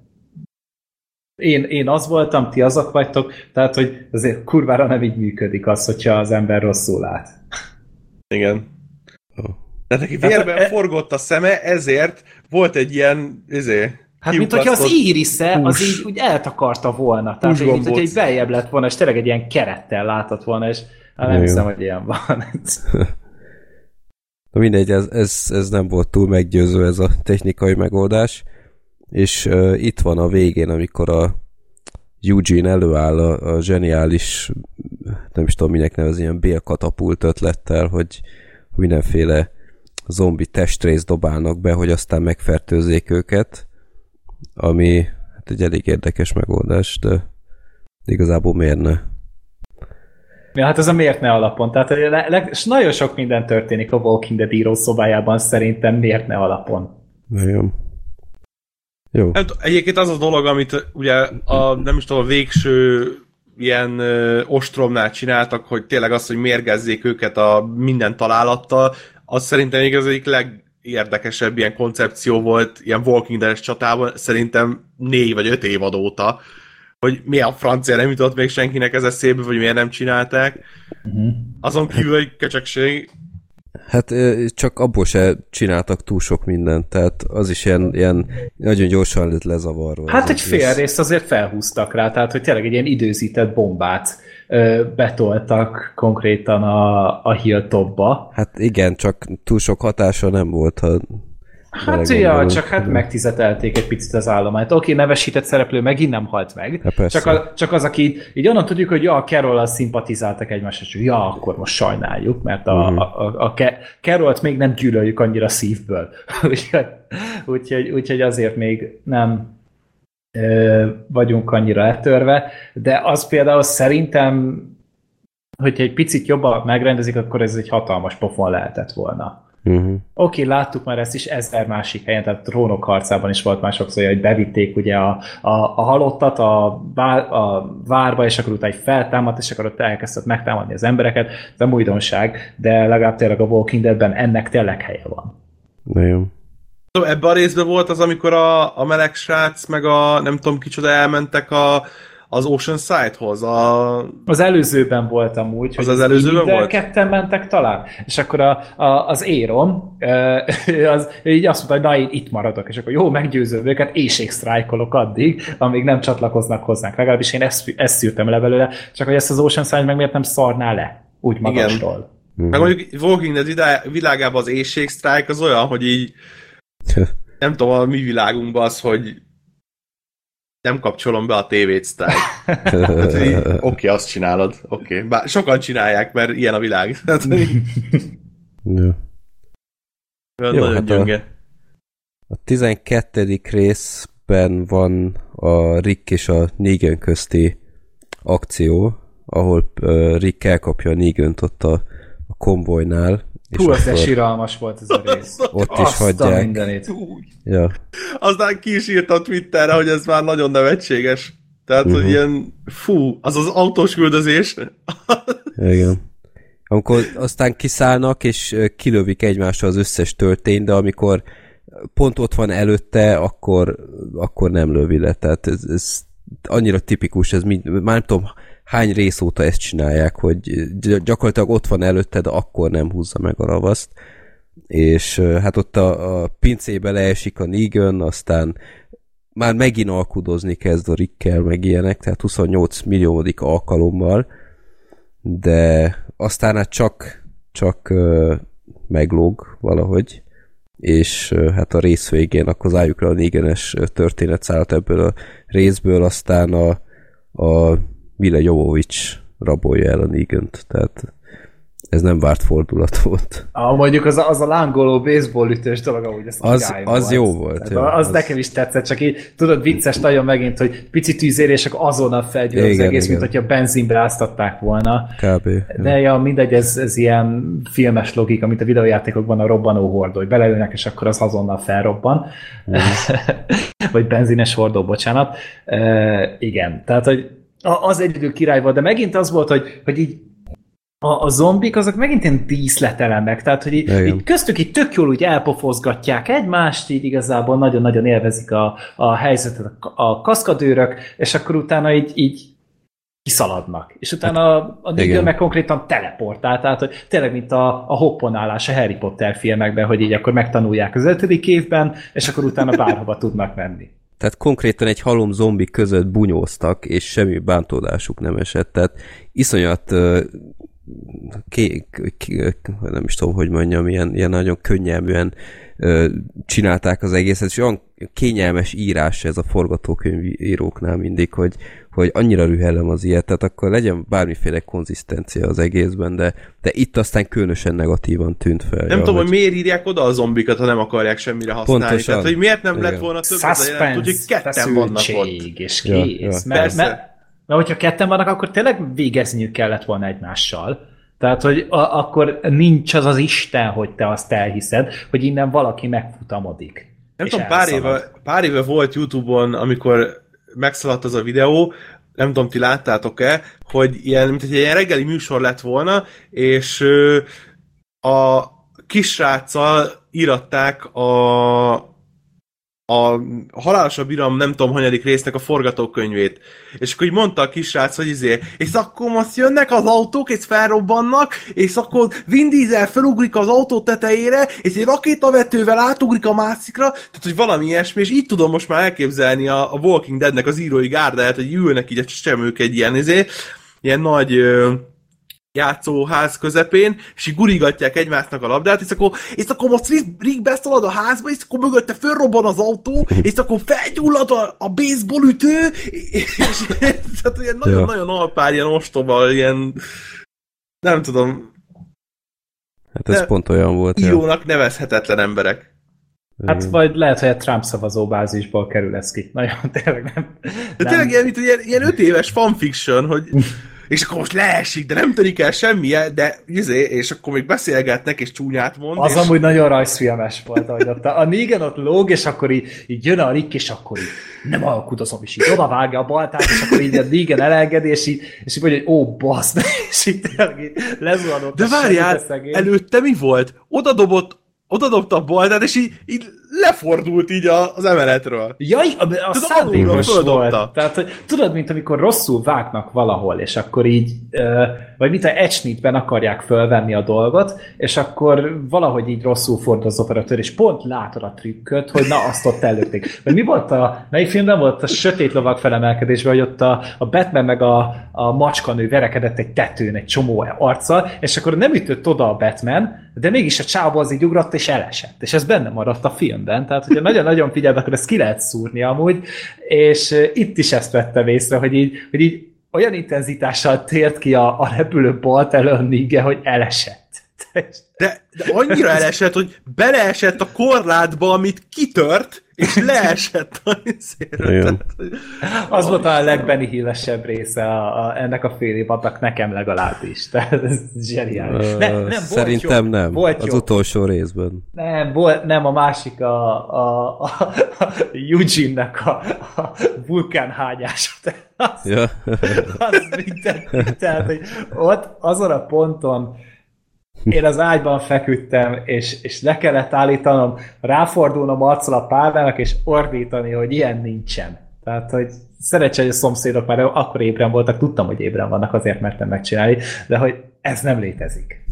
én, én az voltam, ti azok vagytok, tehát hogy azért kurvára nem így működik az, hogyha az ember rosszul lát. Igen. Oh. De neki vérben e... forgott a szeme, ezért volt egy ilyen, izé, Hát, mint hogyha az írisze az így úgy eltakarta volna. Tehát, hogy, mint hogyha egy beljebb lett volna, és tényleg egy ilyen kerettel látott volna, és hát nem hiszem, hogy ilyen van. Na mindegy, ez, ez, ez nem volt túl meggyőző ez a technikai megoldás, és uh, itt van a végén, amikor a Eugene előáll a, a zseniális, nem is tudom minek nevez, ilyen bélkatapult ötlettel, hogy mindenféle zombi testrész dobálnak be, hogy aztán megfertőzzék őket, ami hát egy elég érdekes megoldás, de igazából miért ne? Ja, hát ez a miért ne alapon. Tehát le, le, nagyon sok minden történik a Walking Dead író szobájában szerintem miért ne alapon. Nagyon. Jó. Egyébként az a dolog, amit ugye a, nem is tudom, a végső ilyen ö, ostromnál csináltak, hogy tényleg az, hogy mérgezzék őket a minden találattal, az szerintem igaz egyik leg, érdekesebb ilyen koncepció volt ilyen Walking Dead csatában, szerintem négy vagy öt évad óta, hogy mi a francia nem jutott még senkinek ez eszébe, vagy miért nem csinálták. Uh-huh. Azon kívül egy köcsökség. Hát csak abból se csináltak túl sok mindent, tehát az is ilyen, ilyen nagyon gyorsan lett lezavarva. Hát egy fél részt azért felhúztak rá, tehát hogy tényleg egy ilyen időzített bombát betoltak konkrétan a, a Hilltopba. Hát igen, csak túl sok hatása nem volt. Ha... Hát ja, csak hát megtizetelték egy picit az állományt. Oké, nevesített szereplő megint nem halt meg. Ja, csak, a, csak az, aki így onnan tudjuk, hogy ja, a carol szimpatizáltak egymásra, és ja, akkor most sajnáljuk, mert a, uh-huh. a, a, a Carol-t még nem gyűlöljük annyira szívből. úgyhogy, úgyhogy, úgyhogy azért még nem vagyunk annyira letörve, de az például szerintem, hogyha egy picit jobban megrendezik, akkor ez egy hatalmas pofon lehetett volna. Uh-huh. Oké, okay, láttuk már ezt is ezer másik helyen, tehát trónok harcában is volt már sokszor, hogy bevitték ugye a, a, a halottat a, vár, a várba, és akkor utána feltámadt, és akkor ott elkezdett megtámadni az embereket. Ez nem újdonság, de legalább tényleg a Walking Deadben ennek tényleg helye van. Nagyon. Ebben a részben volt az, amikor a, a meleg srác, meg a nem tudom kicsoda elmentek a az Ocean Side-hoz. A... Az előzőben voltam úgy, az az előzőben volt? ketten mentek talán, és akkor a, a, az Éron az, így azt mondta, hogy na, én itt maradok, és akkor jó, meggyőzöm őket, éjségsztrájkolok addig, amíg nem csatlakoznak hozzánk. Legalábbis én ezt, ezt szűrtem le belőle, csak hogy ezt az Ocean Side meg miért nem szarná le, úgy magasról. Igen. Mm-hmm. Meg mondjuk Walking Dead világában az éjségsztrájk az olyan, hogy így nem tudom, a mi világunkban az, hogy nem kapcsolom be a tévét sztály. Oké, okay, azt csinálod. Oké. Okay. Bár sokan csinálják, mert ilyen a világ. ja. Jó, nagyon hát gyönge. A, a 12. részben van a Rick és a Negan közti akció, ahol uh, Rick elkapja a negan ott a, a konvojnál, Hú, az de síralmas volt ez a rész. Ott is hagyják. Mindenit. Ja. Aztán ki is írt a Twitterre, hogy ez már nagyon nevetséges. Tehát, uh-huh. hogy mhm. ilyen, fú, az az autós küldözés. Igen. Amikor aztán kiszállnak, és kilövik egymásra az összes töltény, de amikor pont ott van előtte, akkor, akkor nem lövi le. Tehát ez, ez annyira tipikus, ez mind, már nem tudom, hány rész óta ezt csinálják, hogy gyakorlatilag ott van előtte, de akkor nem húzza meg a ravaszt. És hát ott a, a pincébe leesik a Negan, aztán már megint alkudozni kezd a Rickkel, meg ilyenek, tehát 28 milliómodik alkalommal, de aztán hát csak, csak meglóg valahogy, és hát a rész végén akkor zárjuk le a Negan-es történetszállat ebből a részből, aztán a, a Mila Jovovics rabolja el a negan tehát ez nem várt fordulat volt. Ah, mondjuk az a, az a lángoló baseball ütős dolog, ahogy az, az, az jó volt. jó, az, az, nekem is tetszett, csak így tudod, vicces nagyon megint, hogy pici tűzérések azonnal felgyűl az egész, igen. mint hogyha benzinbe áztatták volna. Kb. De ja, mindegy, ez, ez ilyen filmes logika, mint a videójátékokban a robbanó hordó, hogy beleülnek, és akkor az azonnal felrobban. Mm. Vagy benzines hordó, bocsánat. E, igen, tehát, hogy az egyedül király volt, de megint az volt, hogy, hogy így a, a zombik azok megint ilyen díszletelemek, tehát hogy így, így köztük így tök jól úgy elpofozgatják egymást, így igazából nagyon-nagyon élvezik a, a helyzetet a, a kaszkadőrök, és akkor utána így, így kiszaladnak. És utána a, a Nigel meg konkrétan teleportál, tehát hogy tényleg mint a, a hopponálás a Harry Potter filmekben, hogy így akkor megtanulják az ötödik évben, és akkor utána bárhova tudnak menni. Tehát konkrétan egy halom zombi között bunyóztak, és semmi bántódásuk nem esett. Tehát iszonyat ké, ké, nem is tudom, hogy mondjam, ilyen, ilyen nagyon könnyelműen csinálták az egészet, és olyan kényelmes írás ez a forgatókönyvíróknál mindig, hogy, hogy annyira rühellem az ilyet, tehát akkor legyen bármiféle konzisztencia az egészben, de, de itt aztán különösen negatívan tűnt fel. Nem ja, tudom, hogy... hogy miért írják oda a zombikat, ha nem akarják semmire használni. Pontosan. Tehát, hogy miért nem Igen. lett volna több az a jelent, hogy ketten vannak ott. és kész. Ja, ja. Mert, mert, mert, hogyha ketten vannak, akkor tényleg végezniük kellett volna egymással. Tehát, hogy a, akkor nincs az az Isten, hogy te azt elhiszed, hogy innen valaki megfutamodik. Nem tudom, pár éve, pár éve volt Youtube-on, amikor megszaladt az a videó, nem tudom, ti láttátok-e, hogy ilyen, mint egy ilyen reggeli műsor lett volna, és a kisráccal íratták a, a halálosabb iram nem tudom hanyadik résznek a forgatókönyvét. És akkor így mondta a kisrác, hogy izé, és akkor most jönnek az autók, és felrobbannak, és akkor Vin Diesel felugrik az autó tetejére, és egy rakétavetővel átugrik a másikra, tehát hogy valami ilyesmi, és így tudom most már elképzelni a, a Walking Deadnek az írói gárdáját, hogy ülnek így a csemők egy ilyen, izé, ilyen nagy játszóház közepén, és így gurigatják egymásnak a labdát, és akkor, és akkor most Rick beszalad a házba, és akkor mögötte fölrobban az autó, és akkor felgyullad a, a baseball ütő, és, és tehát ilyen nagyon-nagyon ja. alpár, ilyen ostoba, ilyen nem tudom. Hát ez pont olyan volt. Írónak ja. nevezhetetlen emberek. Hát vagy lehet, hogy a Trump szavazóbázisból kerül ez ki. Nagyon tényleg nem. De nem. tényleg ilyen, mint ilyen, ilyen öt éves fanfiction, hogy és akkor most leesik, de nem törik el semmije, de izé, és akkor még beszélgetnek, és csúnyát mond. Az és... amúgy nagyon rajzfilmes volt, hogy ott a, a Negan ott lóg, és akkor így, így jön a Rick, és akkor így nem alkudozom, és így odavágja a baltát, és akkor így a Negan elengedi, és így, és így mondja, hogy ó, basz, és így így lezuhanott. De várjál, előtte mi volt? Oda dobott odadobta a baltát, és így, így lefordult így az emeletről. Jaj, a, a szándékos volt. Tehát, hogy, tudod, mint amikor rosszul vágnak valahol, és akkor így, vagy mint a ecsnitben akarják fölvenni a dolgot, és akkor valahogy így rosszul fordul az operatőr, és pont látod a trükköt, hogy na, azt ott előtték. Vagy mi volt a, melyik filmben volt a sötét lovak felemelkedésben, hogy ott a, a Batman meg a, a macskanő verekedett egy tetőn, egy csomó arccal, és akkor nem ütött oda a Batman, de mégis a csába az így ugrott és elesett. És ez benne maradt a filmben. Tehát, hogyha nagyon-nagyon figyeld, akkor ezt ki lehet szúrni amúgy, és itt is ezt vettem észre, hogy így, hogy így olyan intenzitással tért ki a, a repülő balt elől Nige, hogy elesett. De, de annyira elesett, hogy beleesett a korlátba, amit kitört, és leesett a. Az volt a legbeni hílesebb része a, a, ennek a fél évadnak, nekem legalábbis. Tehát ez zseniális. Ne, nem, Szerintem jobb. nem. Volt az jobb. utolsó részben. Nem, volt, nem, a másik a, a, a, a Eugene-nek a, a vulkánhágyása. Az, ja. az minden, tehát, hogy ott azon a ponton én az ágyban feküdtem, és, és le kellett állítanom, ráfordulnom arccal a párnának, és ordítani, hogy ilyen nincsen. Tehát, hogy szerencsé, hogy a szomszédok már akkor ébren voltak, tudtam, hogy ébren vannak, azért mertem megcsinálni, de hogy ez nem létezik.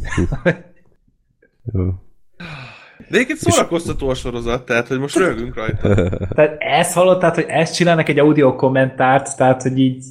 De egyébként szórakoztató a sorozat, tehát hogy most rögünk rajta. Tehát ezt hallott, tehát hogy ezt csinálnak egy audio kommentárt, tehát hogy így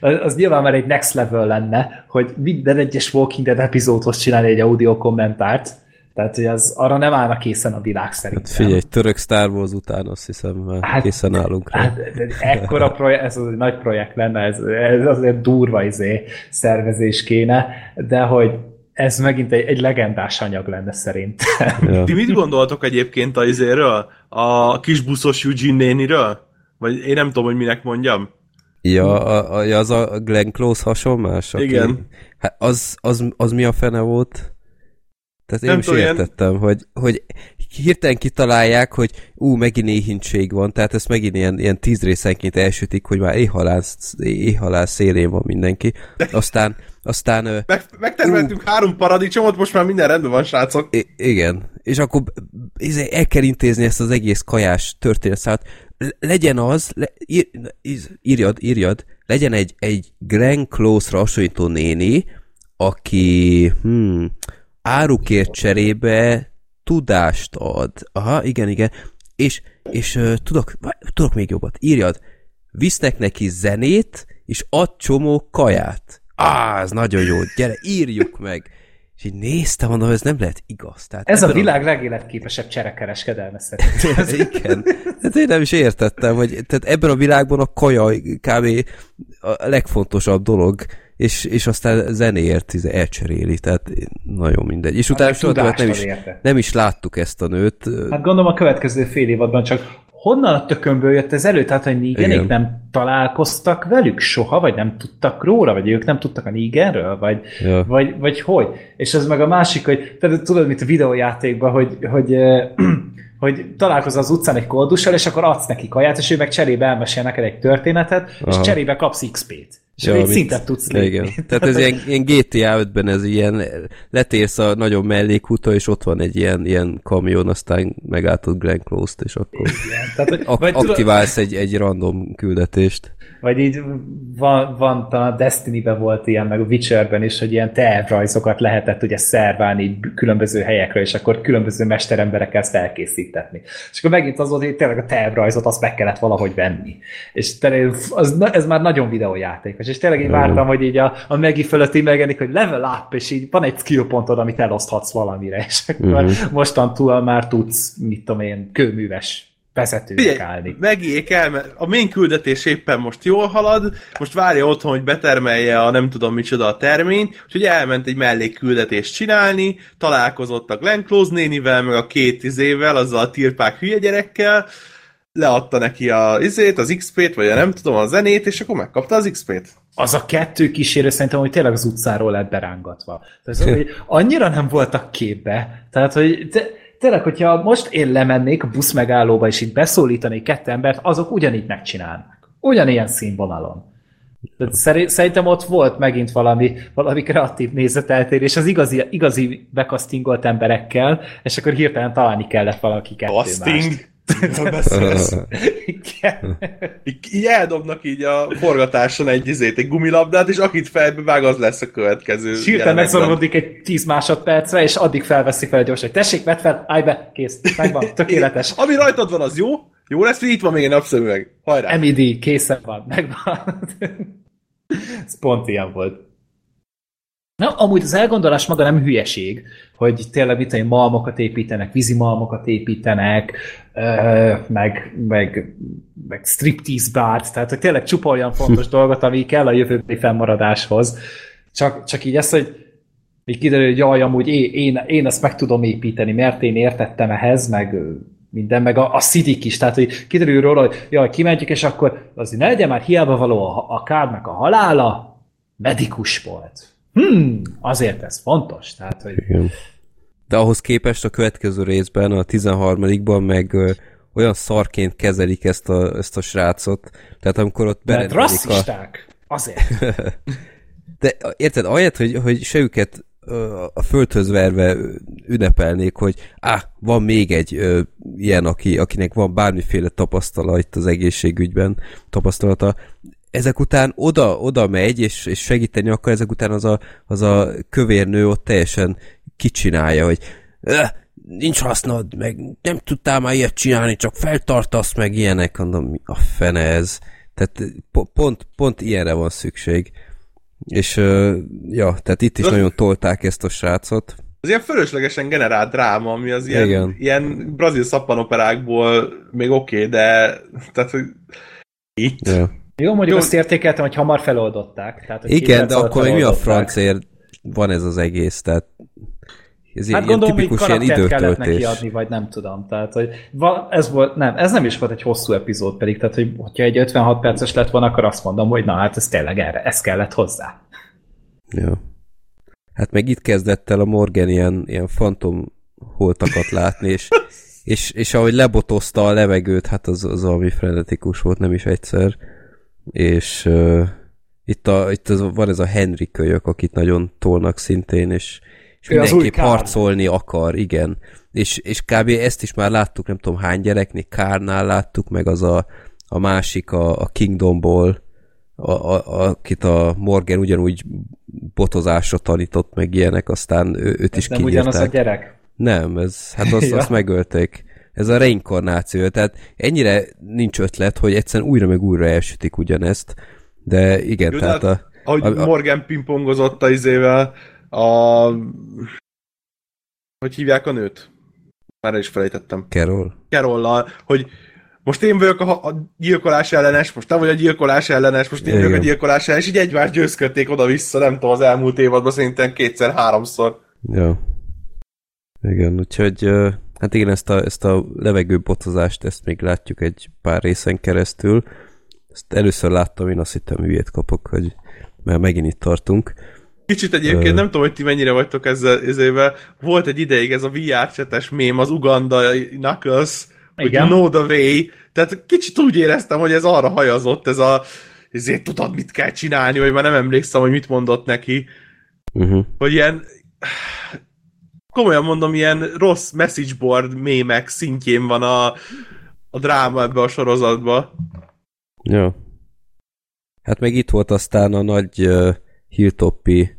az nyilván már egy next level lenne, hogy minden egyes Walking Dead epizódhoz csinálni egy audio kommentárt, tehát, hogy az arra nem állna készen a világ szerintem. Hát figyelj, török Star Wars után azt hiszem, már hát, készen állunk rá. Hát, ekkora projekt, ez az egy nagy projekt lenne, ez, ez azért durva izé szervezés kéne, de hogy ez megint egy, egy legendás anyag lenne szerintem. Ja. Ti mit gondoltok egyébként a izéről? A kisbuszos Eugene néniről? Vagy én nem tudom, hogy minek mondjam. Ja, a, a, az a Glenn Close hasonlás? Aki, Igen. Hát az, az, az mi a fene volt? Tehát én nem is értettem, ilyen... hogy, hogy hirtelen kitalálják, hogy ú, megint éhintség van, tehát ezt megint ilyen, ilyen tíz részenként elsütik, hogy már éhalász, éhalász szélén van mindenki. Aztán aztán... Meg, megtermeltünk uh, három paradicsomot, most már minden rendben van, srácok. I- igen. És akkor izé, el kell intézni ezt az egész kajás történetet. Legyen az, le, ír, írjad, írjad, legyen egy, egy Glenn Close-ra néni, aki hmm, árukért cserébe tudást ad. Aha, igen, igen. És, és tudok, tudok még jobbat. Írjad, visznek neki zenét, és ad csomó kaját á, ez nagyon jó, gyere, írjuk meg. És így néztem, mondom, ez nem lehet igaz. Tehát ez a világ a... legéletképesebb cserekereskedelme szerintem. Igen. Tehát én nem is értettem, hogy tehát ebben a világban a kaja kb. a legfontosabb dolog, és, és aztán zenéért izé elcseréli, tehát nagyon mindegy. És utána soha nem is, nem is láttuk ezt a nőt. Hát gondolom a következő fél évadban csak honnan a tökömből jött ez elő? Tehát, hogy Nigenék nem találkoztak velük soha, vagy nem tudtak róla, vagy ők nem tudtak a Nigerről, vagy, ja. vagy, vagy hogy? És ez meg a másik, hogy tehát tudod, mint a videójátékban, hogy, hogy hogy találkozol az utcán egy koldussal, és akkor adsz neki kaját, és ő meg cserébe elmesél neked egy történetet, Aha. és cserébe kapsz XP-t. És ja, egy szintet tudsz lépni. Igen. Tehát ez ilyen, ilyen GTA 5-ben ez ilyen, letérsz a nagyon mellékúta, és ott van egy ilyen, ilyen kamion, aztán megálltod Glenn Close-t, és akkor Igen. Tehát, ak- vagy aktiválsz tudod... egy, egy random küldetést. Vagy így van, van talán Destiny-ben volt ilyen, meg a Witcherben is, hogy ilyen tervrajzokat lehetett ugye szerválni különböző helyekre, és akkor különböző mesteremberekkel ezt elkészítetni. És akkor megint az volt, hogy tényleg a tervrajzot azt meg kellett valahogy venni. És tényleg, az, ez már nagyon videójátékos. És tényleg így vártam, hogy így a, a Megi fölött így megjelenik, hogy level up, és így van egy skill pontod, amit eloszthatsz valamire, és akkor uh-huh. mostantól már tudsz, mit tudom én, kőműves vezetőnek állni. Megjék el, mert a main küldetés éppen most jól halad, most várja otthon, hogy betermelje a nem tudom micsoda a terményt, úgyhogy elment egy mellékküldetést csinálni, találkozott a Glenn Close nénivel, meg a két izével, azzal a tirpák hülye gyerekkel, leadta neki a izét, az XP-t, vagy a nem tudom, a zenét, és akkor megkapta az XP-t. Az a kettő kísérő szerintem, hogy tényleg az utcáról lett berángatva. Tehát, hogy annyira nem voltak képbe. Tehát, hogy te, tényleg, hogyha most én lemennék a busz megállóba, és itt beszólítanék kettő embert, azok ugyanígy megcsinálnak. Ugyanilyen színvonalon. Szerintem ott volt megint valami, valami kreatív nézeteltérés az igazi, igazi bekasztingolt emberekkel, és akkor hirtelen találni kellett valaki kettő Casting? Mást. Így, eldobnak így a forgatáson egy izét, egy gumilabdát, és akit fejbe vág, az lesz a következő. Sírten megszorodik egy 10 másodpercre, és addig felveszi fel gyorsan, hogy tessék, vedd fel, állj be, kész, megvan, tökéletes. Ami rajtad van, az jó, jó lesz, hogy itt van még egy napszemüveg. Hajrá! MED, készen van, megvan. Ez pont ilyen volt. Na, amúgy az elgondolás maga nem hülyeség, hogy tényleg mit tudom, malmokat építenek, vízimalmokat építenek, meg, meg, meg striptease bárt, tehát hogy tényleg csupa olyan fontos dolgot, ami kell a jövőbeli fennmaradáshoz. Csak, csak így ezt, hogy így kiderül, hogy jaj, amúgy én, én, én ezt meg tudom építeni, mert én értettem ehhez, meg minden, meg a, a szidik is, tehát hogy kiderül róla, hogy jaj, kimegyük, és akkor azért ne legyen már hiába való a, a kárnak a halála, medikus volt hmm, azért ez fontos. Tehát, hogy... Igen. De ahhoz képest a következő részben, a 13-ban meg ö, olyan szarként kezelik ezt a, ezt a srácot. Tehát amikor ott Mert rasszisták! A... Azért. De érted, ahelyett, hogy, hogy se őket a földhöz verve ünnepelnék, hogy á, van még egy ö, ilyen, aki, akinek van bármiféle tapasztalat az egészségügyben, tapasztalata, ezek után oda, oda megy, és, és segíteni akar, ezek után az a, az a kövérnő ott teljesen kicsinálja, hogy nincs hasznod, meg nem tudtál már ilyet csinálni, csak feltartasz meg ilyenek, mondom, mi a fene ez. Tehát pont, pont ilyenre van szükség. És ja, tehát itt is nagyon tolták ezt a srácot. Az ilyen fölöslegesen generált dráma, ami az ilyen, Igen. ilyen brazil szappanoperákból még oké, okay, de tehát, hogy itt... Ja. Jó, mondjuk Jó. azt értékeltem, hogy hamar feloldották. Tehát, hogy Igen, de akkor még mi a francért van ez az egész, tehát ez hát ilyen gondolom, tipikus hogy ilyen kellett neki adni, vagy nem tudom. Tehát, hogy ez volt, nem, ez nem is volt egy hosszú epizód pedig, tehát, hogy hogyha egy 56 perces lett volna, akkor azt mondom, hogy na hát ez tényleg erre, ez kellett hozzá. Jó. Hát meg itt kezdett el a Morgan ilyen, ilyen fantom holtakat látni, és, és, és ahogy lebotozta a levegőt, hát az, az valami frenetikus volt, nem is egyszer és uh, itt, a, itt az, van ez a Henry kölyök, akit nagyon tolnak szintén, és, és mindenképp harcolni akar, igen. És, és kb. ezt is már láttuk, nem tudom hány gyereknél, Kárnál láttuk, meg az a, a másik a, a Kingdomból, a, a, akit a Morgan ugyanúgy botozásra tanított, meg ilyenek, aztán ő, őt ez is nem kinyírták. ugyanaz a gyerek? Nem, ez, hát azt, ja. azt megölték ez a reinkarnáció, tehát ennyire nincs ötlet, hogy egyszerűen újra meg újra elsütik ugyanezt, de igen, Jó, tehát a, Ahogy a, a, Morgan pingpongozott a izével, a... Hogy hívják a nőt? Már is felejtettem. Carol? Carollal, hogy most én vagyok a, a gyilkolás ellenes, most te vagy a gyilkolás ellenes, most én Igen. vagyok a gyilkolás ellenes, és így egymást győzködték oda-vissza, nem tudom, az elmúlt évadban szerintem kétszer-háromszor. Ja. Igen, úgyhogy Hát igen, ezt a, ezt a levegőbotozást, ezt még látjuk egy pár részen keresztül. Ezt először láttam, én azt hittem hülyét kapok, hogy mert megint itt tartunk. Kicsit egyébként, nem tudom, hogy ti mennyire vagytok ezzel, ezzel Volt egy ideig ez a VR csetes mém, az Uganda Knuckles, hogy know the way. Tehát kicsit úgy éreztem, hogy ez arra hajazott, ez a ezért tudod, mit kell csinálni, vagy már nem emlékszem, hogy mit mondott neki. Uh-huh. Hogy ilyen komolyan mondom, ilyen rossz messageboard mémek szintjén van a, a dráma ebbe a sorozatba. Ja. Hát meg itt volt aztán a nagy uh, hilltoppi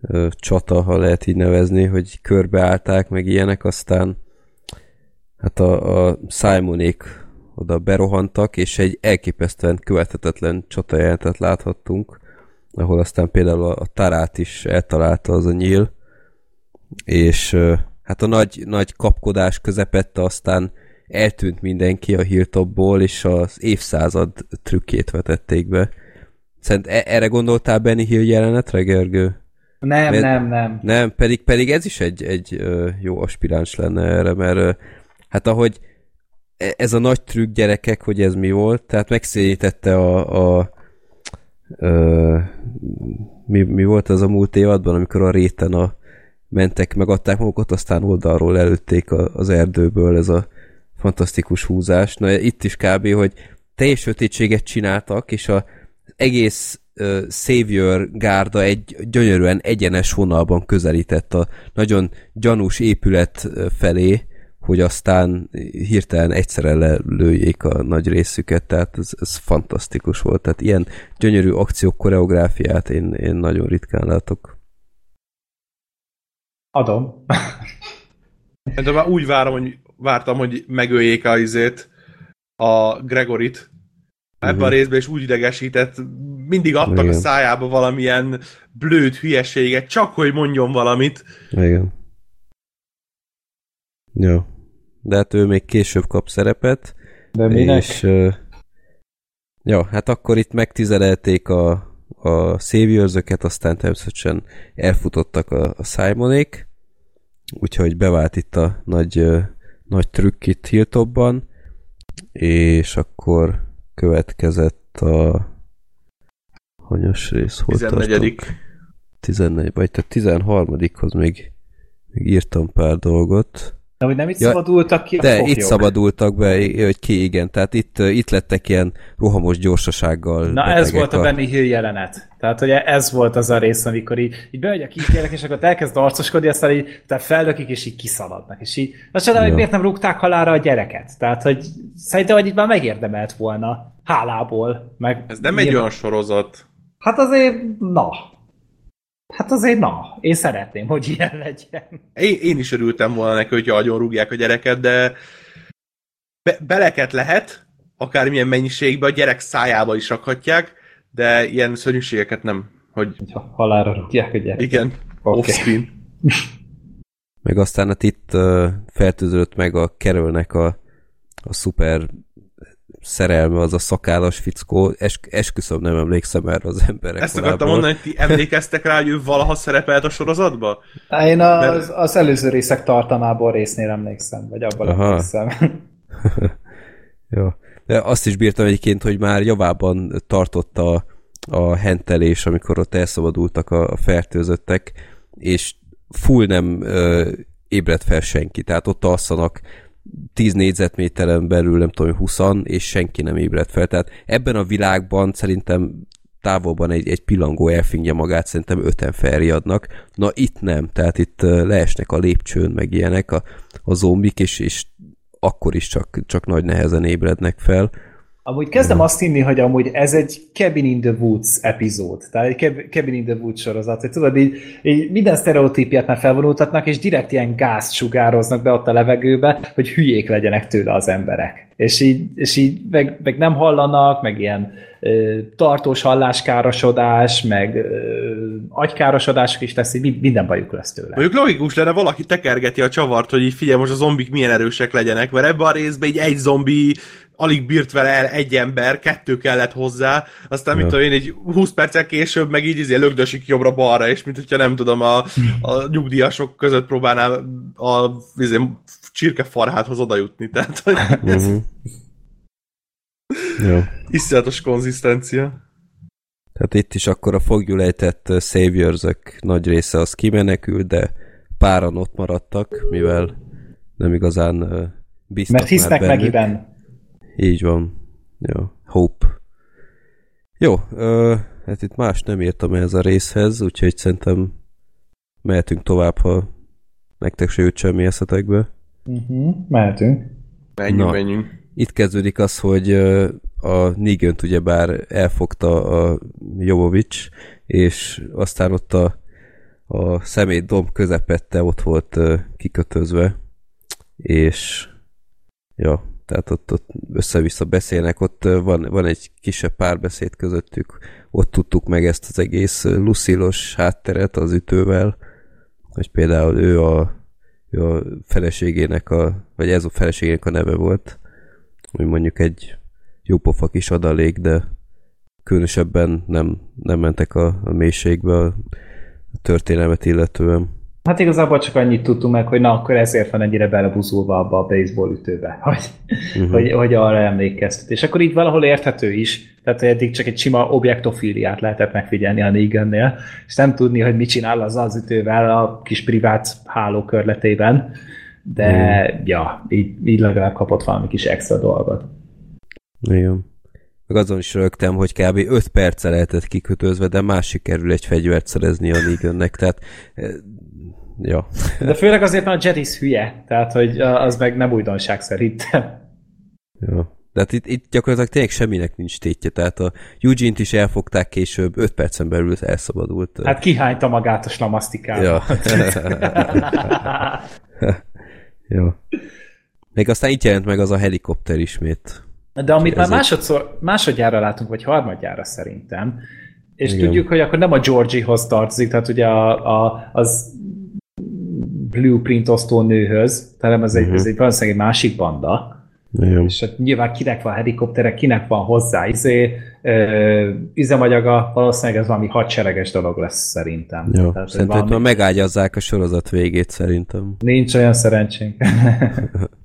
uh, csata, ha lehet így nevezni, hogy körbeállták, meg ilyenek, aztán hát a, a Simonék oda berohantak, és egy elképesztően követhetetlen csatajelentet láthattunk, ahol aztán például a, a Tarát is eltalálta az a nyíl, és hát a nagy, nagy kapkodás közepette aztán eltűnt mindenki a hilltopból, és az évszázad trükkét vetették be. Szerint e- erre gondoltál Benny Hill jelenetre, Gergő? Nem, mert, nem, nem. Nem, pedig, pedig ez is egy, egy jó aspiráns lenne erre, mert hát ahogy e- ez a nagy trükk gyerekek, hogy ez mi volt, tehát megszénítette a, a ö, mi, mi volt az a múlt évadban, amikor a réten a mentek, megadták magukat, aztán oldalról előtték a, az erdőből ez a fantasztikus húzás. Na itt is kb., hogy teljes sötétséget csináltak, és a egész uh, Savior gárda egy gyönyörűen egyenes vonalban közelített a nagyon gyanús épület felé, hogy aztán hirtelen egyszerre lelőjék a nagy részüket, tehát ez, ez fantasztikus volt. Tehát ilyen gyönyörű akciók koreográfiát én, én nagyon ritkán látok. Adom. De már úgy várom, hogy vártam, hogy megöljék a izét, a Gregorit. Ebben uh-huh. a részben is úgy idegesített, mindig adtak Igen. a szájába valamilyen blőd hülyeséget, csak hogy mondjon valamit. Igen. Jó. De hát ő még később kap szerepet. De minek? És, uh, ja, hát akkor itt megtizelelték a, a szévőrzöket, aztán természetesen elfutottak a, a Simonék, úgyhogy bevált itt a nagy nagy trükk itt Hilltopban, és akkor következett a hanyas rész? Hol 14. 14, vagy tehát 13-hoz még, még írtam pár dolgot. De hogy nem itt ja, szabadultak ki a De foglyok. itt szabadultak be, hogy ki, igen. Tehát itt, itt lettek ilyen rohamos gyorsasággal. Na ez volt a, a Benny Hill jelenet. Tehát ugye ez volt az a rész, amikor így, így a kisgyerek, és akkor elkezd arcoskodni, aztán így tehát feldökik, és így kiszaladnak. És így, na csodál, hogy miért nem rúgták halára a gyereket. Tehát, hogy szerintem, hogy itt már megérdemelt volna hálából. Meg ez nem egy olyan sorozat. Hát azért, na, Hát azért na, én szeretném, hogy ilyen legyen. Én, én is örültem volna neki, hogyha agyon rúgják a gyereket, de be, beleket lehet, akármilyen mennyiségben, a gyerek szájába is rakhatják, de ilyen szörnyűségeket nem. Hogy... Hogyha halára rúgják a gyereket. Igen, okay. off-screen. meg aztán hát itt uh, feltűződött meg a kerülnek a, a szuper szerelme, az a szakállas fickó, es, esküszöm nem emlékszem erre az emberek Ezt akartam mondani, hogy ti emlékeztek rá, hogy ő valaha szerepelt a sorozatba? Én az, Mert... az előző részek tartamából résznél emlékszem, vagy abban Aha. emlékszem. Jó. De azt is bírtam egyébként, hogy már javában tartotta a, a hentelés, amikor ott elszabadultak a, a fertőzöttek, és full nem ö, ébredt fel senki. Tehát ott alszanak 10 négyzetméteren belül, nem tudom, 20 és senki nem ébredt fel. Tehát ebben a világban szerintem távolban egy, egy pillangó elfingja magát, szerintem öten felriadnak. Na itt nem, tehát itt leesnek a lépcsőn, meg ilyenek a, a zombik, és, és akkor is csak, csak nagy nehezen ébrednek fel. Amúgy kezdem azt hinni, hogy amúgy ez egy Cabin in the Woods epizód, tehát egy Cabin in the Woods sorozat, hogy tudod, így, így minden sztereotípiát már felvonultatnak, és direkt ilyen gázt sugároznak be ott a levegőbe, hogy hülyék legyenek tőle az emberek. És így, és így meg, meg nem hallanak, meg ilyen ö, tartós halláskárosodás, meg ö, agykárosodások is tesz, így minden bajuk lesz tőle. Mondjuk logikus lenne, valaki tekergeti a csavart, hogy így figyelj, most a zombik milyen erősek legyenek, mert ebben a részben egy, egy zombi alig bírt vele el egy ember, kettő kellett hozzá, aztán, mint tudom én, egy 20 perccel később meg így izé lögdösik jobbra-balra, és mint hogyha nem tudom, a, a nyugdíjasok között próbálnál a izé, csirkefarháthoz oda jutni, tehát hogy ez... Uh-huh. Jó. Iszonyatos konzisztencia. Tehát itt is akkor a fogjulejtett saviors nagy része az kimenekült, de páran ott maradtak, mivel nem igazán biztos Mert hisznek Megiben. Így van. Jó. Hope. Jó, ö, hát itt más nem írtam ez a részhez, úgyhogy szerintem mehetünk tovább, ha nektek se jut semmi eszetekbe. Uh-huh, mehetünk. Menjünk, Na, menjünk. Itt kezdődik az, hogy a Nigönt ugyebár elfogta a Jovovics, és aztán ott a, a szemét domb közepette ott volt kikötözve, és ja, tehát ott, ott össze-vissza beszélnek, ott van, van egy kisebb párbeszéd közöttük, ott tudtuk meg ezt az egész lucilos hátteret az ütővel, hogy például ő a, ő a feleségének a, vagy ez a feleségének a neve volt, hogy mondjuk egy jópofa kis adalék, de különösebben nem, nem mentek a, a mélységbe a, történelmet illetően. Hát igazából csak annyit tudtunk meg, hogy na, akkor ezért van ennyire belebuzulva abba a baseball ütőbe, hogy, uh-huh. hogy, hogy arra emlékeztet. És akkor így valahol érthető is, tehát eddig csak egy sima objektofíliát lehetett megfigyelni a Negannél, és nem tudni, hogy mit csinál az az ütővel a kis privát hálókörletében, de uh-huh. ja, így, így legalább kapott valami kis extra dolgot. Igen. Meg azon is rögtem, hogy kb. 5 perce lehetett kikötözve, de más sikerül egy fegyvert szerezni a Negannek, tehát ja. De főleg azért, mert a Jedis hülye, tehát hogy az meg nem újdonság szerintem. Ja. De hát itt, itt gyakorlatilag tényleg semminek nincs tétje, tehát a Eugene-t is elfogták később, 5 percen belül elszabadult. Hát kihányta magát a slamasztikába. Ja. ja. Még aztán itt jelent meg az a helikopter ismét. De amit már másodszor, másodjára látunk, vagy harmadjára szerintem, és Igen. tudjuk, hogy akkor nem a Georgiehoz tartozik, tehát ugye a, a, az blueprint osztó nőhöz, hanem ez egy, uh-huh. ez egy valószínűleg egy másik banda. Igen. És hát nyilván kinek van helikoptere, kinek van hozzá izé, ö, üzemanyaga, valószínűleg ez valami hadsereges dolog lesz szerintem. Jó, Tehát, szerintem valami... megágyazzák a sorozat végét szerintem. Nincs olyan szerencsénk.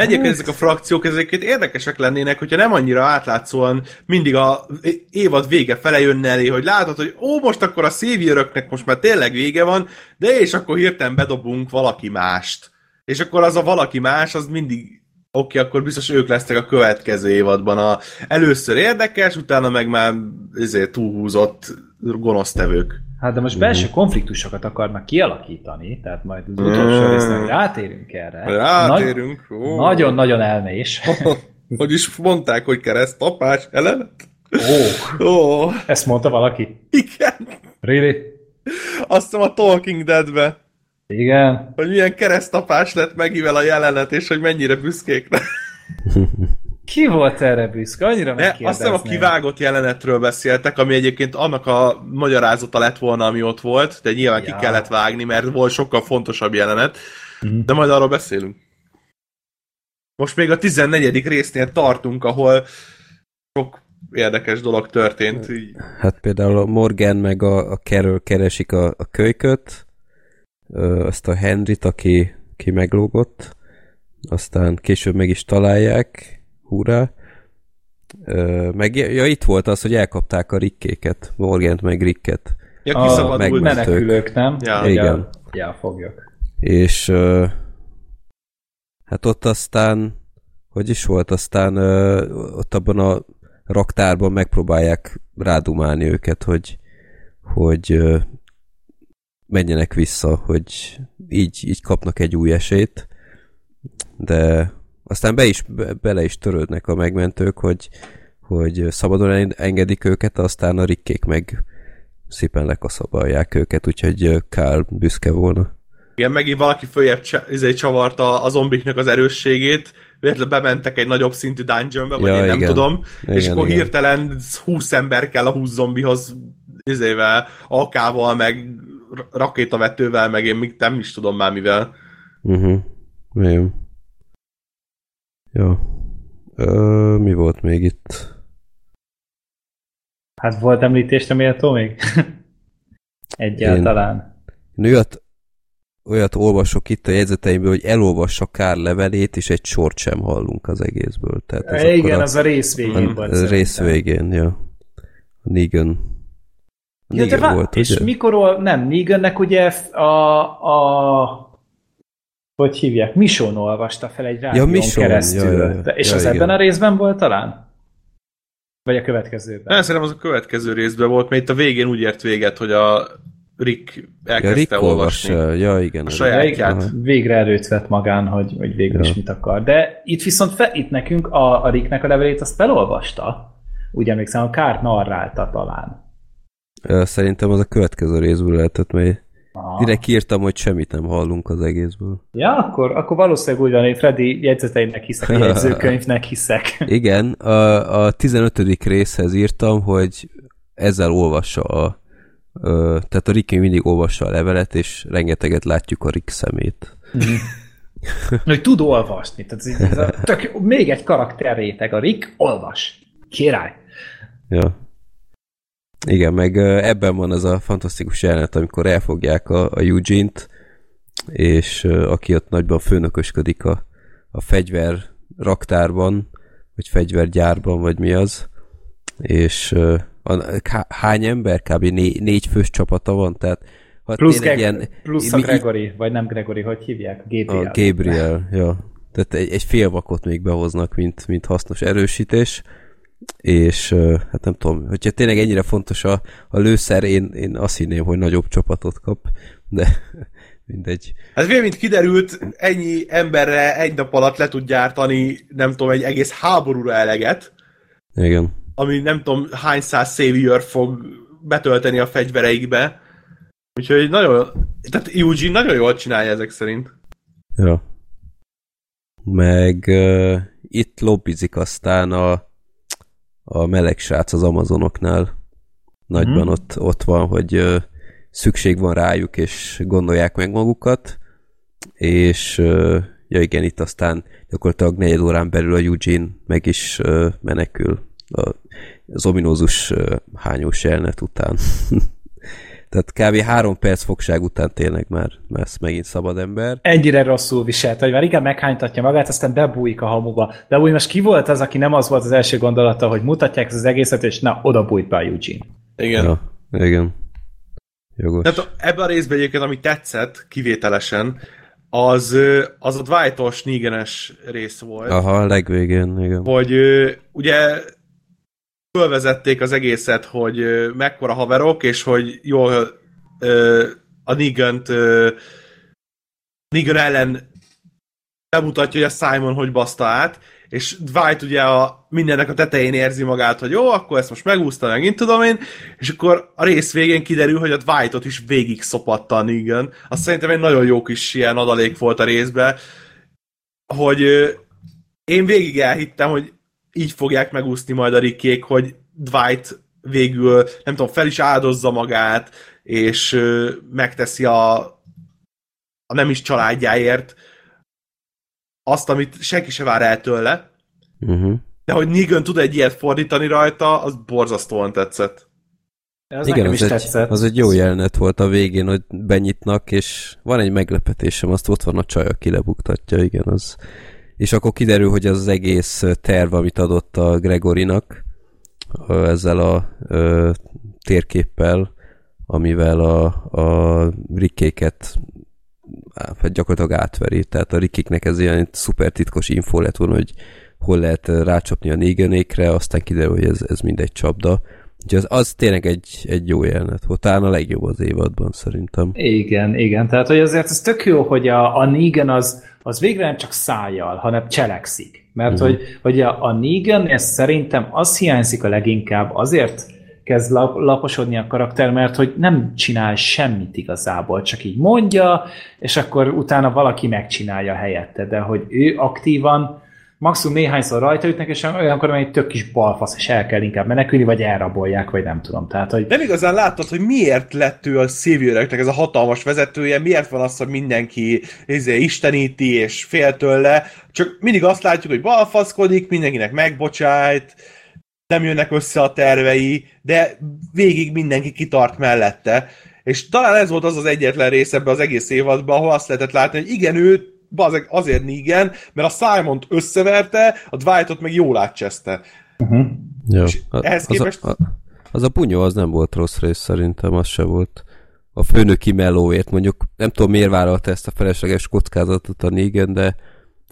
Egyébként ezek a frakciók ezeket érdekesek lennének, hogyha nem annyira átlátszóan mindig a évad vége fele jönne elé, hogy látod, hogy ó, most akkor a szévjöröknek most már tényleg vége van, de és akkor hirtelen bedobunk valaki mást. És akkor az a valaki más, az mindig oké, okay, akkor biztos ők lesznek a következő évadban. A, először érdekes, utána meg már ezért túlhúzott gonosztevők. Hát de most belső mm. konfliktusokat akarnak kialakítani, tehát majd az utolsó mm. részben rátérünk erre. Rátérünk. Nagy, Nagyon-nagyon elmés. hogy is mondták, hogy keresztapás jelenet? Ó, oh. oh. ezt mondta valaki? Igen. Really? Azt hiszem a Talking Dead-be. Igen. Hogy milyen keresztapás lett Megivel a jelenet, és hogy mennyire büszkék ki volt erre büszke? Annyira ne, Azt hiszem a kivágott jelenetről beszéltek, ami egyébként annak a magyarázata lett volna, ami ott volt, de nyilván ja. ki kellett vágni, mert volt sokkal fontosabb jelenet, mm. de majd arról beszélünk. Most még a 14. résznél tartunk, ahol sok érdekes dolog történt. Hát például a Morgan meg a, a Carol keresik a, a kölyköt, azt a Henryt, aki, aki meglógott, aztán később meg is találják, hurrá. Meg ja, itt volt az, hogy elkapták a rikkéket, Morgant meg Ricket. Ja, kiszabadult menekülők, nem? Ja, Igen. Ja, fogjuk. És hát ott aztán, hogy is volt, aztán ott abban a raktárban megpróbálják rádumálni őket, hogy, hogy menjenek vissza, hogy így, így kapnak egy új esélyt, de aztán be is, be, bele is törődnek a megmentők, hogy, hogy szabadon engedik őket, aztán a rikkék meg szépen lekaszabalják őket, úgyhogy Kál büszke volna. Igen, megint valaki följebb izé csavarta a zombiknak az erősséget, véletlenül bementek egy nagyobb szintű dungeonbe, vagy ja, én nem igen. tudom, igen, és akkor igen. hirtelen 20 ember kell a 20 zombihoz izével, akával, meg rakétavetővel, meg én még nem is tudom már mivel. Uh-huh. Jó. Jó. Ö, mi volt még itt? Hát volt említésre méltó még? Egyáltalán. Én, én olyat, olyat olvasok itt a jegyzeteimből, hogy elolvassa Kár levelét, és egy sort sem hallunk az egészből. Tehát ez e, igen, az a rész végén volt. A rész végén, ja. A Negan. A ja, Negan volt, és ugye? mikor, nem, Negannek ugye a, a hogy hívják, Mission olvasta fel egy rádión ja, Mission, keresztül. Ja, ja, ja. És ja, az igen. ebben a részben volt talán? Vagy a következőben? Nem, szerintem az a következő részben volt, mert itt a végén úgy ért véget, hogy a Rick Ja, elkezdte Rick olvasni. olvassa. Ja, igen. A az- sajátját. Aha. Végre erőt vett magán, hogy, hogy végül Ja. is mit akar. De itt viszont fe, itt nekünk a, a Ricknek a levelét azt felolvasta. Úgy emlékszem, a Kárt narrálta talán. Szerintem az a következő részből lehetett, mert Aha. direkt írtam, hogy semmit nem hallunk az egészből. Ja, akkor, akkor valószínűleg úgy van, hogy Freddy jegyzeteinek hiszek, a jegyzőkönyvnek hiszek. Igen, a, a 15. részhez írtam, hogy ezzel olvassa a ö, tehát a Rick még mindig olvassa a levelet, és rengeteget látjuk a Rick szemét. Hogy tud olvasni. Tehát ez, a, tök, még egy karakterréteg, a Rick olvas. Király. Ja. Igen, meg ebben van az a fantasztikus jelenet, amikor elfogják a, a Eugene-t, és aki ott nagyban főnökösködik a, a fegyver raktárban, vagy fegyvergyárban, vagy mi az, és a, há- hány ember? Kb. Né, négy fős csapata van, tehát ha Plusz, Greg, plusz a mi- Gregory, vagy nem Gregory, hogy hívják? Gabriel. A Gabriel, ja. Tehát egy, egy fél vakot még behoznak, mint, mint hasznos erősítés, és hát nem tudom, hogyha tényleg ennyire fontos a, a lőszer, én, én azt hinném, hogy nagyobb csapatot kap, de mindegy. Hát mint kiderült, ennyi emberre egy nap alatt le tud gyártani, nem tudom, egy egész háborúra eleget, Igen. ami nem tudom hány száz savior fog betölteni a fegyvereikbe. Úgyhogy nagyon, tehát Eugene nagyon jól csinálja ezek szerint. Ja. Meg uh, itt lobbizik aztán a, a meleg srác az Amazonoknál. Nagyban Mhm. ott, ott van, hogy szükség van rájuk, és gondolják meg magukat, és ja igen, itt aztán gyakorlatilag negyed órán belül a Eugene meg is menekül a, az ominózus hányós jelenet után. Tehát kb. három perc fogság után tényleg már, ez megint szabad ember. Ennyire rosszul viselt, hogy már igen meghánytatja magát, aztán bebújik a hamuba. De úgy most ki volt az, aki nem az volt az első gondolata, hogy mutatják ezt az egészet, és na, oda bújt be a Eugene. Igen. Ja, igen. Jogos. Tehát ebben a részben egyébként, ami tetszett kivételesen, az, az a Dwight-os rész volt. Aha, a legvégén, igen. hogy ugye fölvezették az egészet, hogy mekkora haverok, és hogy jól a Negan-t ellen bemutatja, hogy a Simon hogy baszta át, és Dwight ugye a, mindennek a tetején érzi magát, hogy jó, akkor ezt most megúszta, megint tudom én, és akkor a rész végén kiderül, hogy a Dwightot is végig szopatta a Negan. Azt szerintem egy nagyon jó kis ilyen adalék volt a részben, hogy én végig elhittem, hogy így fogják megúszni majd a Rickék, hogy Dwight végül, nem tudom, fel is áldozza magát, és ö, megteszi a, a nem is családjáért azt, amit senki se vár el tőle, Uh-huh. de hogy Negan tud egy ilyet fordítani rajta, az borzasztóan tetszett. Ez Igen, nekem az is egy, tetszett. az egy jó jelenet volt a végén, hogy benyitnak, és van egy meglepetésem, azt ott van a csaj, aki lebuktatja, igen, az. És akkor kiderül, hogy az, egész terv, amit adott a Gregorinak, ezzel a ö, térképpel, amivel a, a rikkéket hát gyakorlatilag átveri. Tehát a rikiknek ez ilyen szuper titkos info lett volna, hogy hol lehet rácsapni a négenékre, aztán kiderül, hogy ez, ez mind egy csapda. Úgyhogy az, az tényleg egy, egy jó jelenet volt. Talán a legjobb az évadban szerintem. Igen, igen. Tehát, hogy azért ez tök jó, hogy a, a Negan az, az végre nem csak szájjal, hanem cselekszik. Mert uh-huh. hogy, hogy a, a Negan, ez szerintem az hiányzik a leginkább, azért kezd lap, laposodni a karakter, mert hogy nem csinál semmit igazából, csak így mondja, és akkor utána valaki megcsinálja helyette, de hogy ő aktívan maximum néhányszor rajta ütnek, és olyankor egy tök kis balfasz, és el kell inkább menekülni, vagy elrabolják, vagy nem tudom. Tehát, hogy Nem igazán láttad, hogy miért lett ő a szívőreknek ez a hatalmas vezetője, miért van az, hogy mindenki izé, isteníti és fél tőle, csak mindig azt látjuk, hogy balfaszkodik, mindenkinek megbocsájt, nem jönnek össze a tervei, de végig mindenki kitart mellette. És talán ez volt az az egyetlen rész ebben az egész évadban, ahol azt lehetett látni, hogy igen, ő bazeg, azért igen, mert a Simont összeverte, a Dwightot meg jól átcseszte. uh-huh. Jó. És ehhez az, képest- a, a, az a bunyó az nem volt rossz rész szerintem, az se volt. A főnöki melóért mondjuk, nem tudom miért vállalta ezt a felesleges kockázatot a Negan, de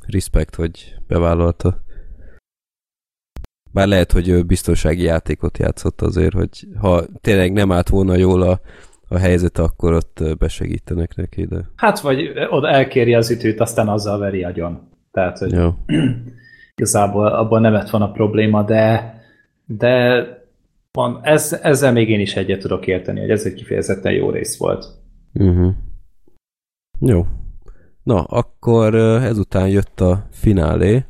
respekt, hogy bevállalta. Bár lehet, hogy ő biztonsági játékot játszott azért, hogy ha tényleg nem állt volna jól a, a helyzet, akkor ott besegítenek neki, de... Hát, vagy oda elkéri az ütőt, aztán azzal veri agyon. Tehát, hogy Jó. igazából abban nem lett volna probléma, de, de van, ez, ezzel még én is egyet tudok érteni, hogy ez egy kifejezetten jó rész volt. Uh-huh. Jó. Na, akkor ezután jött a finálé,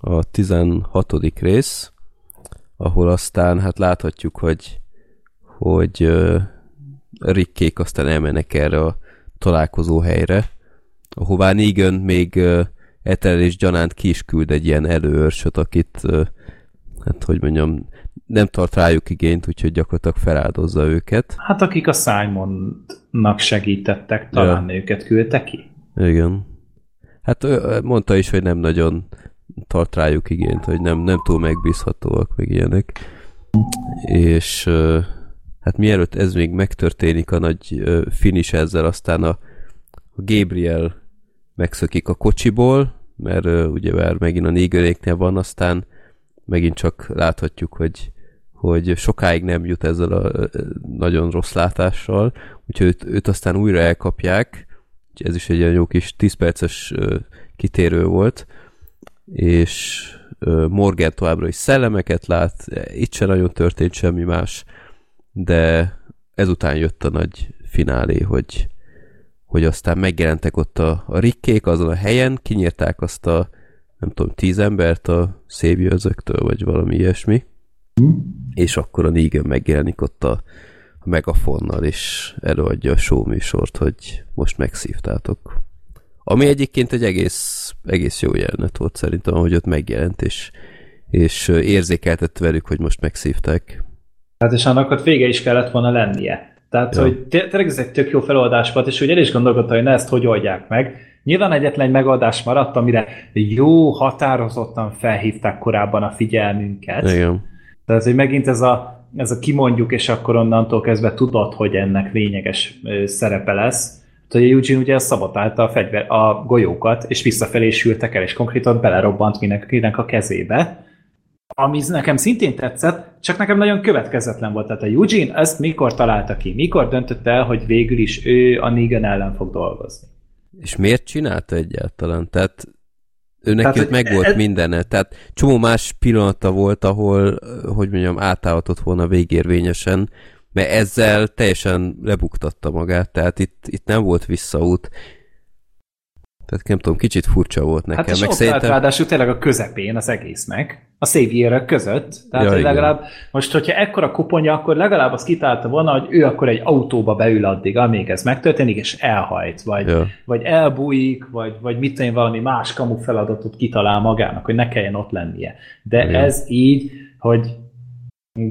a 16. rész, ahol aztán hát láthatjuk, hogy hogy ö, Rickék aztán elmennek erre a találkozó helyre, ahová Negan még Ethel és gyanánt ki is küld egy ilyen előörsöt, akit hát hogy mondjam, nem tart rájuk igényt, úgyhogy gyakorlatilag feláldozza őket. Hát akik a Simonnak segítettek, talán ja. őket küldte ki. Igen. Hát mondta is, hogy nem nagyon tart rájuk igényt, hogy nem, nem túl megbízhatóak, meg ilyenek. És hát mielőtt ez még megtörténik, a nagy finish ezzel, aztán a, Gabriel megszökik a kocsiból, mert ugye már megint a négönéknél van, aztán megint csak láthatjuk, hogy hogy sokáig nem jut ezzel a nagyon rossz látással, úgyhogy őt, őt aztán újra elkapják, ez is egy olyan jó kis 10 perces kitérő volt, és Morgan továbbra is szellemeket lát, itt se nagyon történt semmi más, de ezután jött a nagy finálé, hogy, hogy aztán megjelentek ott a, a rikkék azon a helyen, kinyírták azt a nem tudom, tíz embert a szévjőzöktől, vagy valami ilyesmi, és akkor a Negan megjelenik ott a, a megafonnal, és előadja a show műsort, hogy most megszívtátok. Ami egyébként egy egész, egész jó jelenet volt szerintem, hogy ott megjelent, és, és érzékeltett velük, hogy most megszívták. Hát és annak ott vége is kellett volna lennie. Tehát, Ja. hogy té- tényleg ez egy tök jó feloldás volt, és úgy el is gondolkodtam, hogy na ezt hogy oldják meg. Nyilván egyetlen egy megoldás maradt, amire jó, határozottan felhívták korábban a figyelmünket. Igen. Tehát, hogy megint ez a, ez a kimondjuk, és akkor onnantól kezdve tudod, hogy ennek lényeges szerepe lesz. Tehát, hogy Eugene ugye szabotálta a, fegyver, a golyókat, és visszafelé sültek el, és konkrétan belerobbant mindenkinek a kezébe. Ami nekem szintén tetszett, csak nekem nagyon következetlen volt. Tehát a Eugene ezt mikor találta ki? Mikor döntött el, hogy végül is ő a Negan ellen fog dolgozni? És miért csinálta egyáltalán? Tehát ő neki Tehát, ott meg volt ez- mindene. Tehát csomó más pillanata volt, ahol, hogy mondjam, átállhatott volna végérvényesen, mert ezzel teljesen lebuktatta magát, tehát itt, itt nem volt visszaút. Tehát nem tudom, kicsit furcsa volt nekem. Hát és meg ott szerintem, ráadásul tényleg a közepén az egésznek, a szévjérek között. Tehát Ja, ja, igen. legalább, most hogyha ekkora kuponya, akkor legalább azt kitálta volna, hogy ő akkor egy autóba beül addig, amíg ez megtörténik, és elhajt, vagy, Ja. vagy elbújik, vagy, vagy mit tudom valami más kamu feladatot kitalál magának, hogy ne kelljen ott lennie. De Igen. ez így, hogy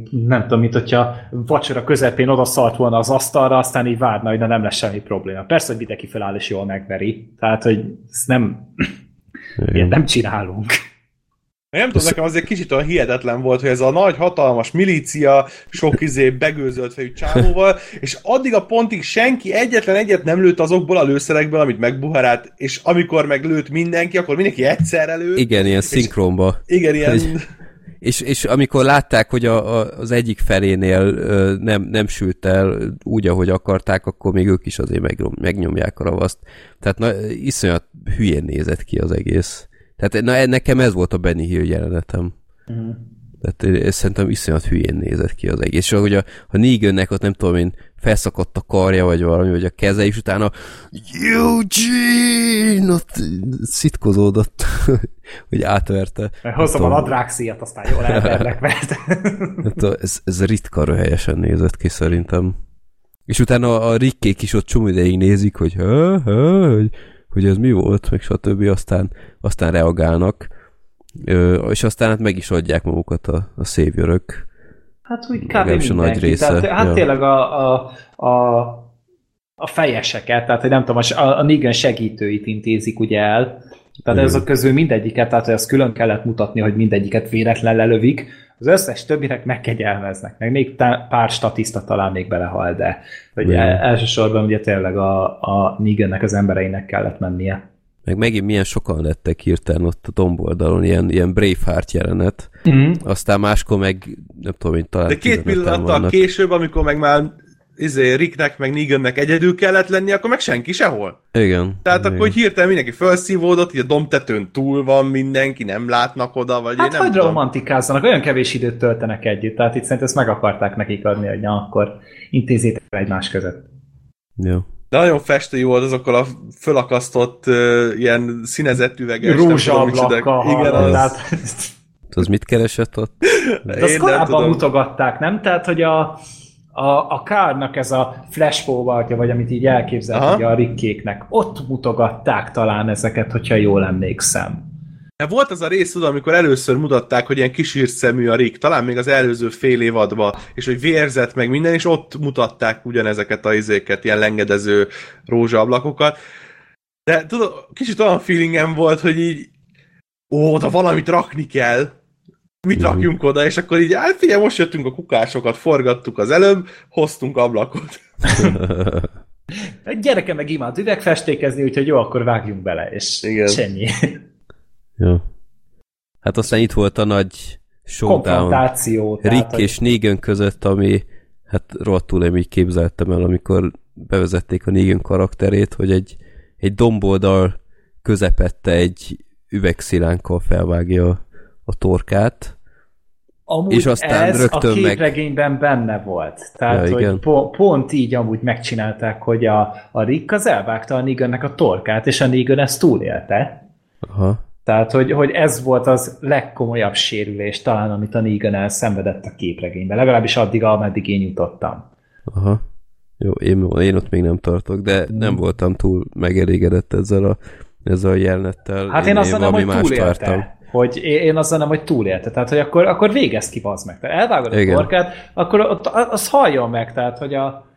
nem tudom, mint hogyha vacsora közepén oda szart volna az asztalra, aztán így várna, hogy nem lesz semmi probléma. Persze, hogy mindenki feláll és jól megveri. Tehát, hogy ezt nem, ilyet nem csinálunk. Nem tudom, nekem azért kicsit olyan hihetetlen volt, hogy ez a nagy, hatalmas milícia, sok izé begőzölt fejű csávóval, és addig a pontig senki egyetlen egyet nem lőtt azokból a lőszerekből, amit megbuharált, és amikor meglőtt mindenki, akkor mindenki egyszerre lőtt. igen, ilyen szinkronba. Igen, ilyen... Hogy- És, és amikor látták, hogy a, a, az egyik felénél nem, nem sült el úgy, ahogy akarták, akkor még ők is azért meg, megnyomják a ravaszt. Tehát na, iszonyat hülyén nézett ki az egész. Tehát na, nekem ez volt a Benny Hill jelenetem. Mhm. Tehát ez szerintem iszonyat hülyén nézett ki az egész. És ahogy a, a Negannek ott nem tudom én, felszakadt a karja, vagy valami, vagy a keze, és utána Eugene! Ott szitkozódott, hogy átverte. Hozom a nadrágszíjat, aztán jól elverlek vele. Hát ez, ez ritka röhelyesen nézett ki szerintem. És utána a rikkék is ott csomó ideig nézik, hogy, ha, ha, hogy, hogy ez mi volt, meg stb. Aztán, aztán reagálnak. És aztán hát meg is adják magukat a, a szévjörök. Hát úgy kb. A nagy mindenki. része, Tehát, hát ja. tényleg a, a, a, a fejeseket, tehát hogy nem tudom, a, a Negan segítőit intézik ugye el, tehát Igen. ezek közül mindegyiket, tehát hogy azt külön kellett mutatni, hogy mindegyiket véletlen lelövik, az összes többinek megkegyelmeznek, meg még pár statiszta talán még belehal, de hogy elsősorban ugye tényleg a, a Negannek az embereinek kellett mennie. Meg megint milyen sokan lettek hirtelen ott a domboldalon, ilyen, ilyen Braveheart jelenet. Mm. Aztán máskor meg, nem tudom, én talán De két 15-en pillanattal vannak. később, amikor meg már izé, Ricknek meg Negannek egyedül kellett lenni, akkor meg senki sehol. Igen. Tehát igen. akkor hogy hirtelen mindenki felszívódott, így a domtetőn túl van mindenki, nem látnak oda, vagy Hát én nem hogy tudom. romantikázzanak, olyan kevés időt töltenek együtt, tehát itt szerintem ezt meg akarták nekik adni, hogy na, akkor intézzétek el egymás között. Ja. De nagyon festői volt azokkal a fölakasztott uh, ilyen színezett üveges. nem micsoda- Igen, az, tehát Az mit keresett ott? De Én azt nem korábban tudom. mutogatták, nem? Tehát, hogy a, a, a kárnak ez a flash forwardja, vagy amit így elképzelt, a rikkéknek, ott mutogatták talán ezeket, hogyha jól emlékszem. De volt az a rész, tudod, amikor először mutatták, hogy ilyen kisírt szemű a Rick, talán még az előző fél évadban, és hogy vérzett meg minden, és ott mutatták ugyanezeket a izéket, ilyen lengedező rózsaablakokat. De tudod, kicsit olyan feelingem volt, hogy így ó, oda valamit rakni kell, mit Mhm. rakjunk oda, és akkor így, hát figyelj, most jöttünk a kukásokat, forgattuk az előbb, hoztunk ablakot. Egy gyereke meg imád üvegfestékezni, úgyhogy jó, akkor vágjunk bele, és Igen. semmi. Ja. Hát aztán itt volt a nagy showdown Rick és Negan között, ami hát rohadtul nem így képzeltem el, amikor bevezették a Negan karakterét, hogy egy, egy domboldal közepette egy üvegszilánkkal felvágja a torkát. Amúgy És aztán ez rögtön a meg- képregényben benne volt. Tehát, Ja, hogy igen. po- pont így amúgy megcsinálták, hogy a, a Rick az elvágta a Negannek a torkát, és a Negan ezt túlélte. Aha. Tehát, hogy, hogy ez volt az legkomolyabb sérülés talán, amit a Negan elszenvedett a képregényben. Legalábbis addig, ameddig én jutottam. Aha. Jó, én, én ott még nem tartok, de nem voltam túl megelégedett ezzel a, ezzel a jelenettel. Hát én, én azt mondom, hogy túlélte. Hogy én azt mondom, hogy túlélte. Tehát, hogy akkor, akkor végez ki, bazd meg. Tehát elvágod a Igen. torkát, akkor ott, az halljon meg. Tehát, hogy a, a...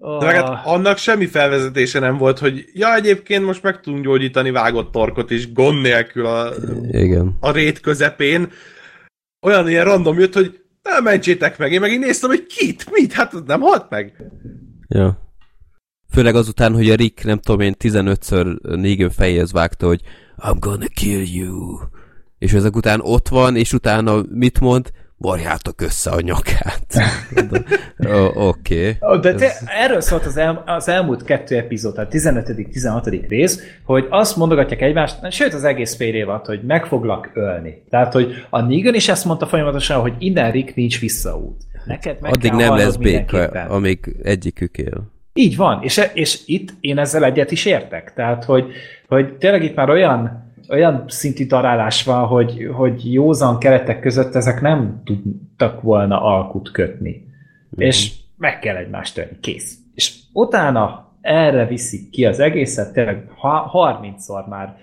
De meg hát annak semmi felvezetése nem volt, hogy ja, egyébként most meg tudunk gyógyítani vágott torkot is, gond nélkül a, Igen. a rét közepén. Olyan ilyen random jött, hogy nem mentsétek meg. Én meg így néztem, hogy kit, mit, hát nem halt meg. Ja. Főleg azután, hogy a Rick, nem tudom én, 15-ször Negan fejéhez vágta, hogy I'm gonna kill you. És ezek után ott van, és utána mit mond? Varjátok össze a nyakát. Oké. Ó, De te, erről szólt az, el, az elmúlt kettő epizód, tehát 15.-16. rész, hogy azt mondogatják egymást, sőt az egész fél évad, hogy meg foglak ölni. Tehát, hogy a Negan is ezt mondta folyamatosan, hogy innen Rick nincs visszaút. Neked meg Addig kell nem lesz béka, amíg egyikük él. Így van, és, és itt én ezzel egyet is értek. Tehát, hogy, hogy tényleg itt már olyan, olyan szintű darálás van, hogy, hogy józan keretek között ezek nem tudtak volna alkut kötni. Mm. És meg kell egymást törni, kész. És utána erre viszik ki az egészet, tényleg ha- 30-szor már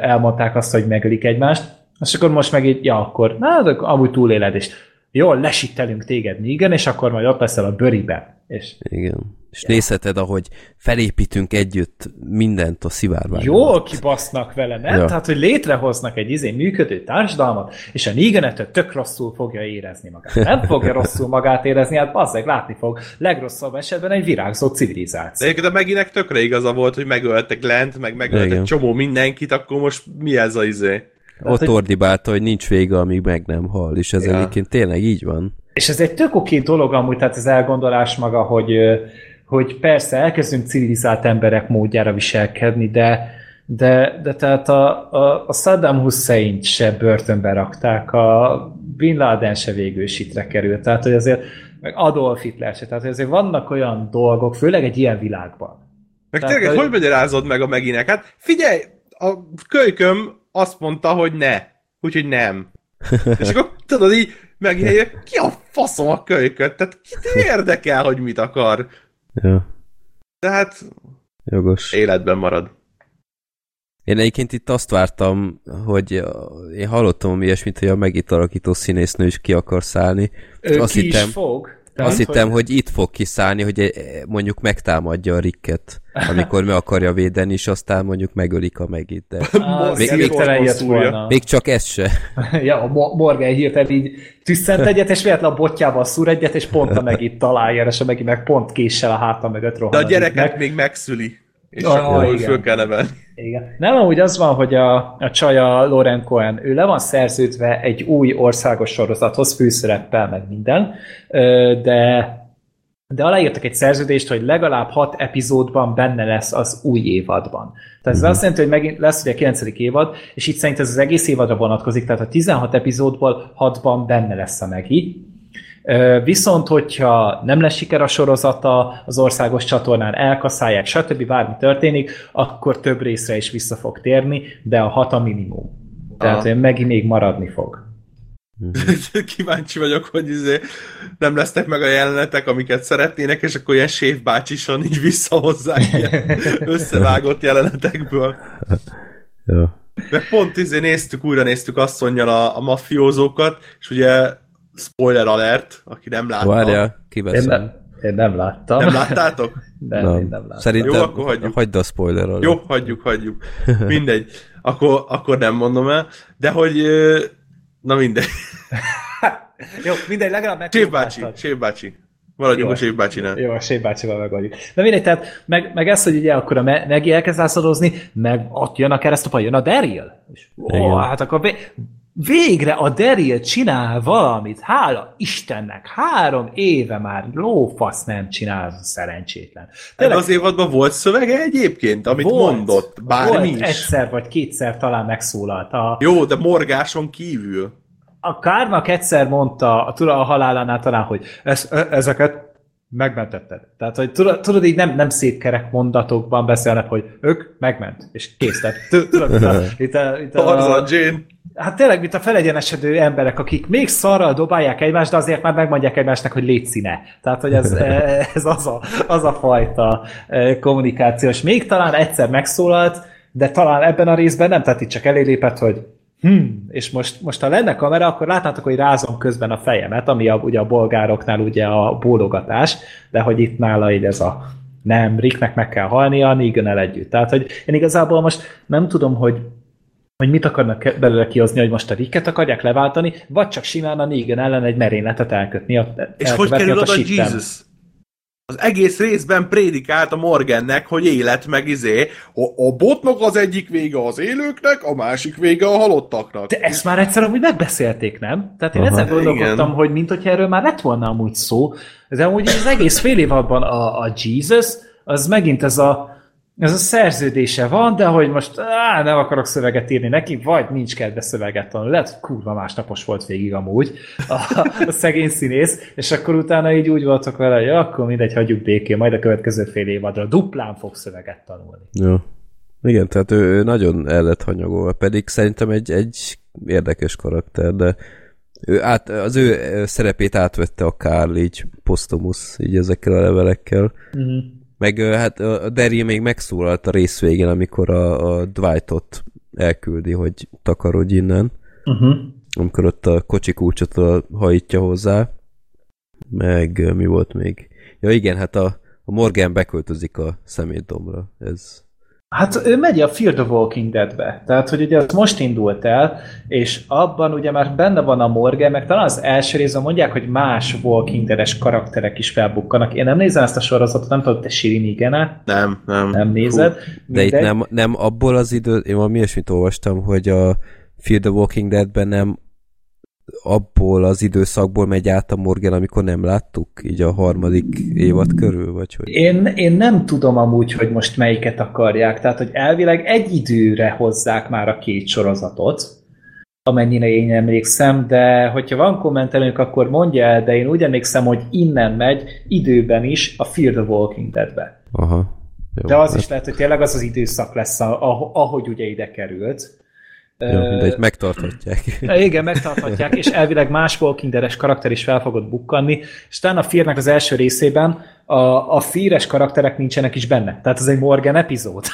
elmondták azt, hogy megölik egymást, és akkor most meg így, ja, akkor, na, amúgy túléled, és jól lesítelünk téged, igen, és akkor majd ott leszel a bőriben. És Igen. És nézheted, ahogy felépítünk együtt mindent a szivárványban. Jól kibasznak vele, nem? Ja. Ja. Tehát, hogy létrehoznak egy izé működő társadalmat, és a Negan tök rosszul fogja érezni magát. Nem fogja rosszul magát érezni, hát bazzeg látni fog. Legrosszabb esetben egy virágzó De civilizáció. egyébként a Meginek tökre igaza volt, hogy megöltek lent, meg megöltek Igen. csomó mindenkit, akkor most mi ez a izé? Ott hogy- ordibálta, hogy nincs vége, amíg meg nem hal, és ez Ja. egyébként tényleg így van. És ez egy tök oké dolog amúgy, tehát az elgondolás maga, hogy, ö, hogy persze elkezdünk civilizált emberek módjára viselkedni, de, de, de tehát a, a, a Saddam Hussein se börtönbe rakták, a Bin Laden se végül sitre került, tehát hogy azért meg Adolf Hitler se, tehát hogy azért vannak olyan dolgok, főleg egy ilyen világban. Meg Tehát, tényleg, hogy- hogy magyarázod meg a Meginek? Hát figyelj, a kölyköm azt mondta, hogy ne. Úgyhogy nem. És akkor tudod így, megint ki a faszom a kölyköt? Tehát kit érdekel, hogy mit akar? Ja, Tehát jogos. életben marad. Én egyébként itt azt vártam, hogy én hallottam ilyesmit, hogy a megít alakító színésznő is ki akar szállni. Ő azt ki hittem, is fog. Azt hittem, hogy itt fog kiszállni, hogy eh, mondjuk megtámadja a Ricket, amikor meg akarja védeni, és aztán mondjuk megölik a megít. De Még- még, volna. még csak ez se. Ja, a Mo- Morgan hirtelen így tüsszent egyet, és véletlen a botjával szúr egyet, és pont a megint találja, és a megint meg pont késsel a háta mögött rohan. De a gyereket meg. még megszüli. És Ah, akkor igen. föl kell nevelni. Igen. Nem, amúgy az van, hogy a, a csaja Loren Cohen, ő le van szerződve egy új országos sorozathoz, főszereppel, meg minden, de de aláírtak egy szerződést, hogy legalább hat epizódban benne lesz az új évadban. Tehát ez uh-huh. azt jelenti, hogy megint lesz ugye a 9. évad, és itt szerint ez az egész évadra vonatkozik, tehát a 16 epizódból 6-ban benne lesz a Megi. Viszont, hogyha nem lesz siker a sorozata, az országos csatornán elkaszálják, stb. bármi történik, akkor több részre is vissza fog térni, de a hat a minimum. Tehát Aha. megint még maradni fog. Kíváncsi vagyok, hogy izé nem lesznek meg a jelenetek, amiket szeretnének, és akkor ilyen séf bácsisan így visszahozzák ilyen összevágott jelenetekből. Jó. Mert pont izé néztük, újra néztük asszonynal a, a mafiózókat, és ugye spoiler alert, aki nem látta. Várja, Én nem, én nem láttam. Nem láttátok? Nem, nem. Én nem láttam. Szerintem Jó, akkor hagyjuk. hagyd a spoiler alert. Jó, hagyjuk, hagyjuk. Mindegy. Akkor, akkor nem mondom el. De hogy Na mindegy. Jó, mindegy, legalább meg Sév bácsi, Sév bácsi. Maradjunk jó, a Sév bácsinál. Jó, a Sév bácsival megoldjuk. De mindegy, tehát meg, meg ez, hogy ugye akkor a Megi elkezd lászadozni, meg ott jön a keresztapa, jön a Daryl. És, ó, hát akkor vé- végre a Daryl csinál valamit, hála Istennek, három éve már lófasz nem csinál az a szerencsétlen. Tényleg, az évadban volt szövege egyébként, amit volt, mondott, bármi volt, is? egyszer vagy kétszer talán megszólalt. A, Jó, de morgáson kívül. A Kárnak egyszer mondta a, a halálánál talán, hogy ez, e, ezeket megmentetted. Tehát, hogy tudod, tudod így nem, nem szép kerek mondatokban beszélnek, hogy ők megment, és kész. Tehát, tudod, itt a, itt a, itt a, a Jane. Hát tényleg, mint a felegyenesedő emberek, akik még szarral dobálják egymást, de azért már megmondják egymásnak, hogy légy színe. Tehát, hogy ez, ez az, a, az a fajta e, kommunikációs. Még talán egyszer megszólalt, de talán ebben a részben nem, tehát itt csak elélépett, hogy hm, és most, most ha lenne kamera, akkor látnátok, hogy rázom közben a fejemet, ami a, ugye a bolgároknál ugye a bólogatás, de hogy itt nála így ez a nem, Ricknek meg kell halnia, negan el együtt. Tehát, hogy én igazából most nem tudom, hogy hogy mit akarnak belőle kihozni, hogy most a Ricket akarják leváltani, vagy csak simán a Negan ellen egy merényletet elkötni. A, és hogy kerül oda Jesus? Az egész részben prédikált a Morgannek, hogy élet meg izé. A, a botnak az egyik vége az élőknek, a másik vége a halottaknak. De ezt már egyszer amúgy megbeszélték, nem? Tehát én Aha, ezen gondolkodtam, igen. hogy mint hogyha erről már lett volna amúgy szó. De amúgy az egész fél évadban a, a Jesus, az megint ez a ez a szerződése van, de hogy most á, nem akarok szöveget írni neki, vagy nincs kedve szöveget tanulni. Lehet, hogy kurva másnapos volt végig amúgy a, a szegény színész, és akkor utána így úgy voltak vele, hogy ja, akkor mindegy, hagyjuk békén, majd a következő fél évadra duplán fog szöveget tanulni. Jó. Igen, tehát ő, ő nagyon el lett hanyagolva, pedig szerintem egy, egy érdekes karakter, de ő át, az ő szerepét átvette a Carl így posztomusz, így ezekkel a levelekkel. Uh-huh. Meg hát a Derry még megszólalt a rész végén, amikor a, a Dwightot elküldi, hogy takarodj innen. Uh-huh. Amikor ott a kocsi kulcsot hajítja hozzá. Meg mi volt még? Ja igen, hát a, a Morgan beköltözik a szemétdomra. Ez, Hát ő megy a Fear the Walking Dead-be. Tehát, hogy ugye az most indult el, és abban ugye már benne van a Morgan, meg talán az első részben mondják, hogy más Walking Dead-es karakterek is felbukkanak. Én nem nézem ezt a sorozatot, nem tudom, te Shirin igen Nem, nem. Nem nézed. Hú. De itt nem, nem abból az idő, én valami ilyesmit olvastam, hogy a Fear the Walking Dead-ben nem abból az időszakból megy át a Morgan, amikor nem láttuk, így a harmadik évad körül, vagy hogy? Én, én nem tudom amúgy, hogy most melyiket akarják, tehát hogy elvileg egy időre hozzák már a két sorozatot, amennyire én emlékszem, de hogyha van kommentelőnk, akkor mondja el, de én úgy emlékszem, hogy innen megy időben is a Fear the Walking Dead-be. Aha. Jó, de az is lehet, hogy tényleg az az időszak lesz, ahogy ugye ide került. Jó, mindegy, megtarthatják. Igen, megtarthatják, és elvileg más Walking Dead-es karakter is fel fogott bukkanni, és talán a Fear-nek az első részében a, a Fear-es karakterek nincsenek is benne. Tehát ez egy Morgan epizód.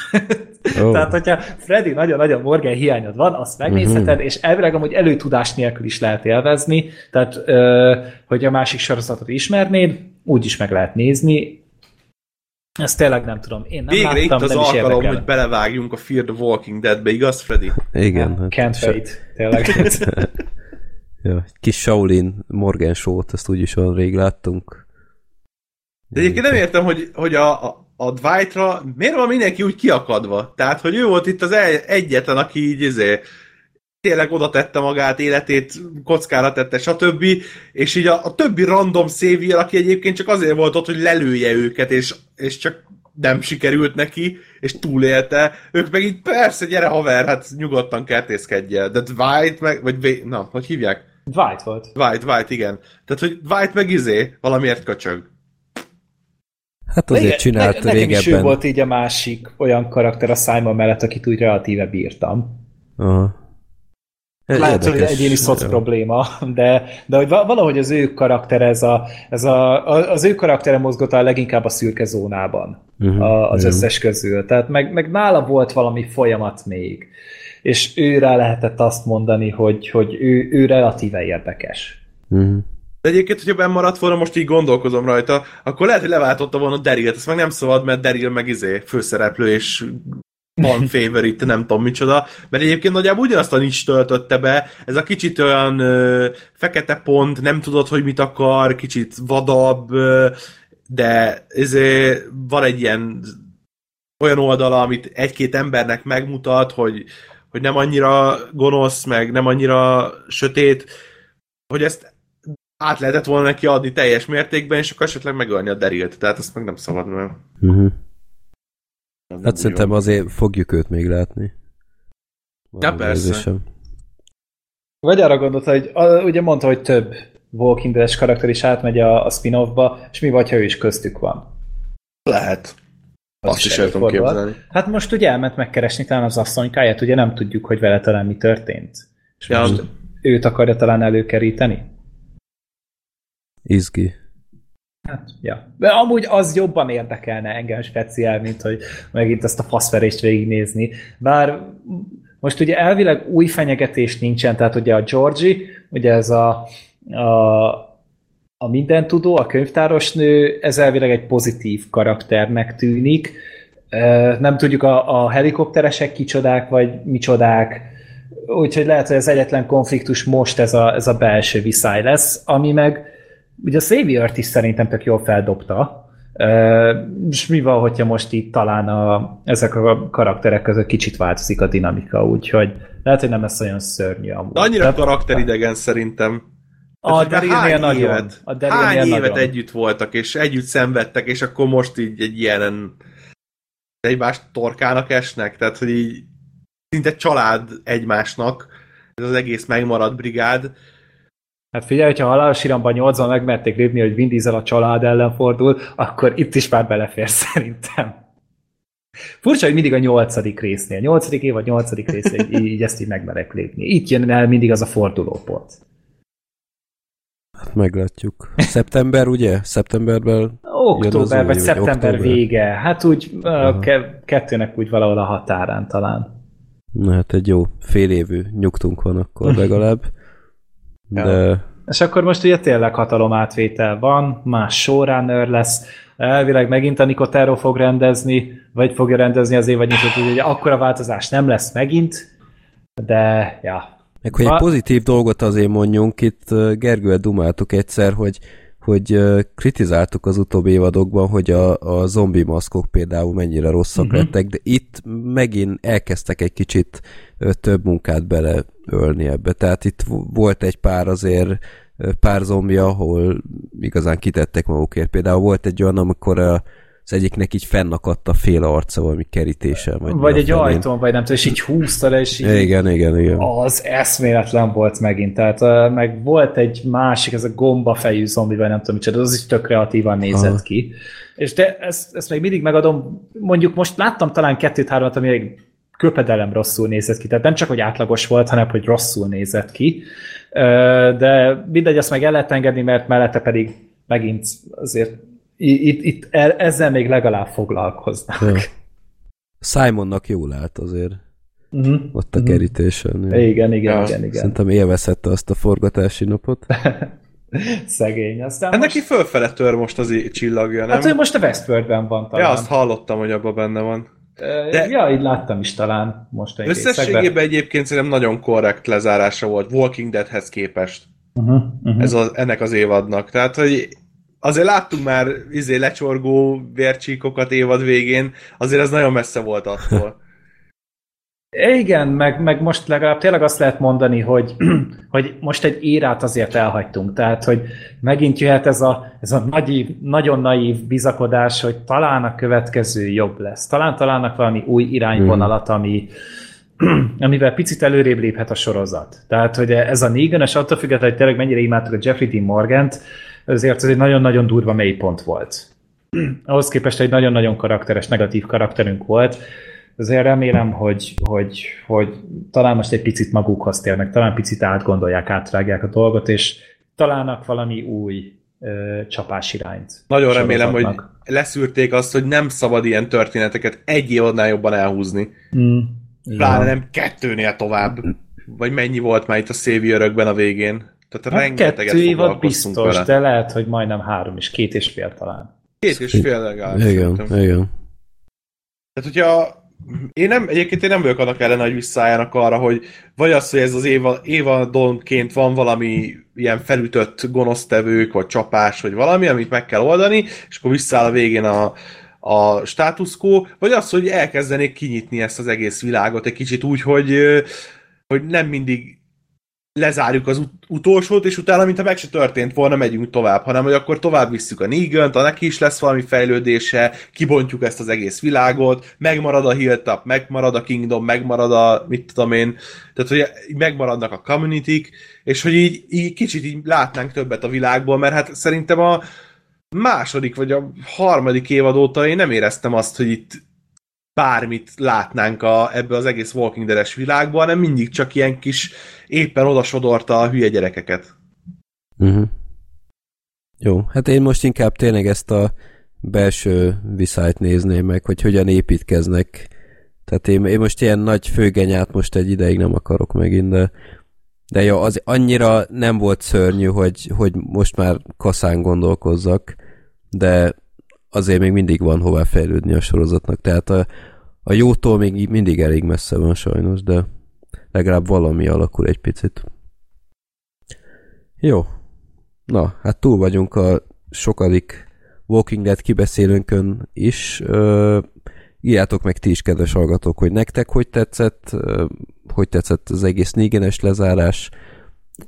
Oh. Tehát, hogyha Freddy nagyon-nagyon Morgan hiányod van, azt megnézheted, uh-huh. és elvileg amúgy előtudás nélkül is lehet élvezni, tehát, ö, hogy a másik sorozatot ismernéd, úgy is meg lehet nézni, ezt tényleg nem tudom. Én nem Végre láttam, itt az alkalom, hogy belevágjunk a Fear the Walking Deadbe, igaz, Freddy? Igen. Hát, can't wait, tényleg. ja, egy kis Shaolin Morgan show-t, azt úgyis olyan rég láttunk. De egyébként nem értem, hogy, hogy a, a, a Dwightra miért van mindenki úgy kiakadva? Tehát, hogy ő volt itt az egyetlen, aki így izé, tényleg oda tette magát, életét kockára tette, stb. És így a, a többi random szévier, aki egyébként csak azért volt ott, hogy lelője őket, és, és csak nem sikerült neki, és túlélte. Ők meg így, persze, gyere haver, hát nyugodtan kertészkedjél. De White meg, vagy, na, hogy hívják? White volt. White, White, igen. Tehát, hogy White meg izé, valamiért köcsög. Hát azért csinált ne, nekem régebben. is ő volt így a másik olyan karakter a Simon mellett, akit úgy relatíve bírtam. Aha. Lehet, hogy egyéni szoc probléma, de, de hogy valahogy az ő karakter, ez a, ez a, az ő karaktere mozgott a leginkább a szürke zónában uh-huh, az összes közül. Tehát meg, meg nála volt valami folyamat még. És őre lehetett azt mondani, hogy, hogy ő, ő relatíve érdekes. Uh-huh. De egyébként, hogyha benn maradt volna, most így gondolkozom rajta, akkor lehet, hogy leváltotta volna Daryl-t, ezt meg nem szabad, mert Daryl meg izé főszereplő, és van favorite, nem tudom micsoda, mert egyébként nagyjából ugyanazt a nincs töltötte be, ez a kicsit olyan ö, fekete pont, nem tudod, hogy mit akar, kicsit vadabb, ö, de ez van egy ilyen olyan oldala, amit egy-két embernek megmutat, hogy, hogy nem annyira gonosz, meg nem annyira sötét, hogy ezt át lehetett volna neki adni teljes mértékben, és akkor esetleg megölni a derilt, tehát ezt meg nem szabad, mert... Uh-huh. Hát szerintem azért fogjuk őt még látni. Ja, persze. Érzésem. Vagy arra gondolt, hogy a, ugye mondta, hogy több Walking Dead-es karakter is átmegy a, a spin-offba, és mi vagy, ha ő is köztük van? Lehet. Az Azt is el tudom képzelni. Hát most ugye elment megkeresni talán az asszonykáját, ugye nem tudjuk, hogy vele talán mi történt. És ja, most őt akarja talán előkeríteni? Izgi. Ja. De amúgy az jobban érdekelne engem speciál, mint hogy megint ezt a faszverést végignézni. Bár most ugye elvileg új fenyegetés nincsen, tehát ugye a Georgie, ugye ez a, a, a mindentudó, a könyvtáros nő, ez elvileg egy pozitív karakternek tűnik. Nem tudjuk a, a helikopteresek kicsodák, vagy micsodák, úgyhogy lehet, hogy az egyetlen konfliktus most ez a, ez a belső viszály lesz, ami meg ugye a Savior-t is szerintem tök jól feldobta, és mi van, hogyha most itt talán a, ezek a karakterek között kicsit változik a dinamika, úgyhogy lehet, hogy nem lesz olyan szörnyű amúgy. De annyira Tehát, karakteridegen szerintem. A Darylnél nagyon. Évet, a hány évet nagyon. együtt voltak, és együtt szenvedtek, és akkor most így egy ilyen egymást torkának esnek, tehát hogy így szinte család egymásnak, ez az egész megmaradt brigád, Hát figyelj, hogyha halálos iramban 80 megmerték lépni, hogy Vin Diesel a család ellen fordul, akkor itt is már belefér szerintem. Furcsa, hogy mindig a nyolcadik résznél, nyolcadik év vagy nyolcadik résznél így, így ezt így megmerek lépni. Itt jön el mindig az a fordulópont. Hát meglátjuk. Szeptember, ugye? Szeptemberben Október, vagy szeptember október. vége. Hát úgy a kettőnek úgy valahol a határán talán. Na hát egy jó fél évű nyugtunk van akkor legalább. De... Ja. És akkor most ugye tényleg hatalomátvétel van, más showrunner lesz, elvileg megint a Nicotero fog rendezni, vagy fogja rendezni az évadnyitót, hogy akkora változás nem lesz megint, de ja. Meg hogy egy pozitív dolgot azért mondjunk, itt Gergőt dumáltuk egyszer, hogy hogy kritizáltuk az utóbbi évadokban, hogy a, a zombi maszkok például mennyire rosszak uh-huh. lettek, de itt megint elkezdtek egy kicsit több munkát beleölni ebbe. Tehát itt volt egy pár azért pár zombi, ahol igazán kitettek magukért. Például volt egy olyan, amikor a az egyiknek így fennakadt a fél arca valami kerítése. Vagy, vagy egy felén. ajtón, vagy nem tudom, és így húzta le, és így igen, igen, igen. Az eszméletlen volt megint. Tehát meg volt egy másik, ez a gombafejű zombi, vagy nem tudom micsoda, az is tök kreatívan nézett Aha. ki. És de ezt, ezt még mindig megadom, mondjuk most láttam talán kettőt-hármat, ami egy köpedelem rosszul nézett ki. Tehát nem csak, hogy átlagos volt, hanem, hogy rosszul nézett ki. De mindegy, azt meg el lehet engedni, mert mellette pedig megint azért itt, itt e, ezzel még legalább foglalkoznak. Ja. Simonnak jól állt azért. Uh-huh. Ott a uh-huh. kerítésen. Ja. Igen, igen, ja. igen, igen. Szerintem élvezhette azt a forgatási napot. Szegény. Aztán hát most... neki fölfele tör most az csillagja, nem? Hát ő most a Westworldben van talán. Ja, azt hallottam, hogy abban benne van. De ja, így láttam is talán most egy Összességében egyébként szerintem nagyon korrekt lezárása volt Walking Deadhez képest. Uh-huh, uh-huh. Ez az, ennek az évadnak. Tehát, hogy azért láttunk már izé lecsorgó vércsíkokat évad végén, azért ez nagyon messze volt attól. Igen, meg, meg most legalább tényleg azt lehet mondani, hogy, hogy most egy érát azért elhagytunk. Tehát, hogy megint jöhet ez a, ez a nagy, nagyon naív bizakodás, hogy talán a következő jobb lesz. Talán találnak valami új irányvonalat, ami, amivel picit előrébb léphet a sorozat. Tehát, hogy ez a Negan, és attól függetlenül, hogy tényleg mennyire imádtuk a Jeffrey Dean Morgant, azért ez egy nagyon-nagyon durva mélypont volt. Ahhoz képest egy nagyon-nagyon karakteres, negatív karakterünk volt, azért remélem, hogy, hogy, hogy talán most egy picit magukhoz térnek, talán picit átgondolják, átrágják a dolgot, és találnak valami új ö, csapás irányt. Nagyon remélem, hogy leszűrték azt, hogy nem szabad ilyen történeteket egy évadnál jobban elhúzni. Mm, Pláne nem kettőnél tovább. Vagy mennyi volt már itt a Saviorökben a végén? Tehát hát rengeteget kettő évad biztos, vele. de lehet, hogy majdnem három és két és fél talán. Két és fél legalább. Igen, igen. Tehát, hogyha én nem, egyébként én nem vagyok annak ellen, hogy visszaálljanak arra, hogy vagy az, hogy ez az éva, évadonként van valami ilyen felütött gonosztevők, vagy csapás, vagy valami, amit meg kell oldani, és akkor visszaáll a végén a, a status quo, vagy az, hogy elkezdenék kinyitni ezt az egész világot egy kicsit úgy, hogy, hogy nem mindig lezárjuk az ut- utolsót, és utána, mintha meg se történt volna, megyünk tovább, hanem hogy akkor tovább visszük a negan a neki is lesz valami fejlődése, kibontjuk ezt az egész világot, megmarad a Hilltop, megmarad a Kingdom, megmarad a, mit tudom én, tehát hogy megmaradnak a community és hogy így, így kicsit így látnánk többet a világból, mert hát szerintem a második vagy a harmadik évad óta én nem éreztem azt, hogy itt bármit látnánk a, ebbe az egész Walking Dead-es világban, hanem mindig csak ilyen kis éppen odasodorta a hülye gyerekeket. Uh-huh. Jó, hát én most inkább tényleg ezt a belső viszályt nézném meg, hogy hogyan építkeznek. Tehát én, én most ilyen nagy főgenyát most egy ideig nem akarok megint, de, de jó, az annyira nem volt szörnyű, hogy, hogy most már kaszán gondolkozzak, de azért még mindig van hová fejlődni a sorozatnak, tehát a, a jótól még mindig elég messze van sajnos, de legalább valami alakul egy picit. Jó. Na, hát túl vagyunk a sokadik Walking Dead kibeszélőnkön is. Ö, írjátok meg ti is, kedves hallgatók, hogy nektek hogy tetszett, hogy tetszett az egész négenes lezárás,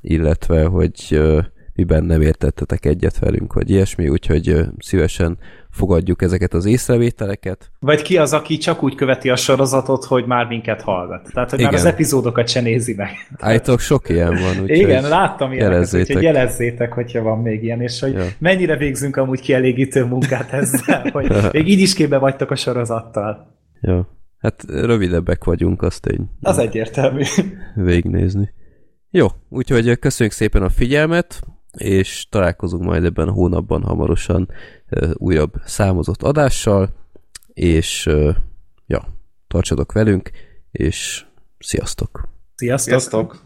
illetve hogy ö, miben nem értettetek egyet velünk, vagy ilyesmi, úgyhogy szívesen fogadjuk ezeket az észrevételeket. Vagy ki az, aki csak úgy követi a sorozatot, hogy már minket hallgat. Tehát, hogy Igen. már az epizódokat se nézi meg. Állítok, sok ilyen van. Igen, láttam ilyeneket, jelezzétek. úgyhogy jelezzétek, hogyha van még ilyen, és hogy ja. mennyire végzünk amúgy kielégítő munkát ezzel, hogy még így is képbe vagytok a sorozattal. Ja. Hát rövidebbek vagyunk, azt én. Az egyértelmű. Végnézni. Jó, úgyhogy köszönjük szépen a figyelmet, és találkozunk majd ebben a hónapban hamarosan újabb számozott adással, és ja, tartsatok velünk, és sziasztok! Sziasztok! sziasztok.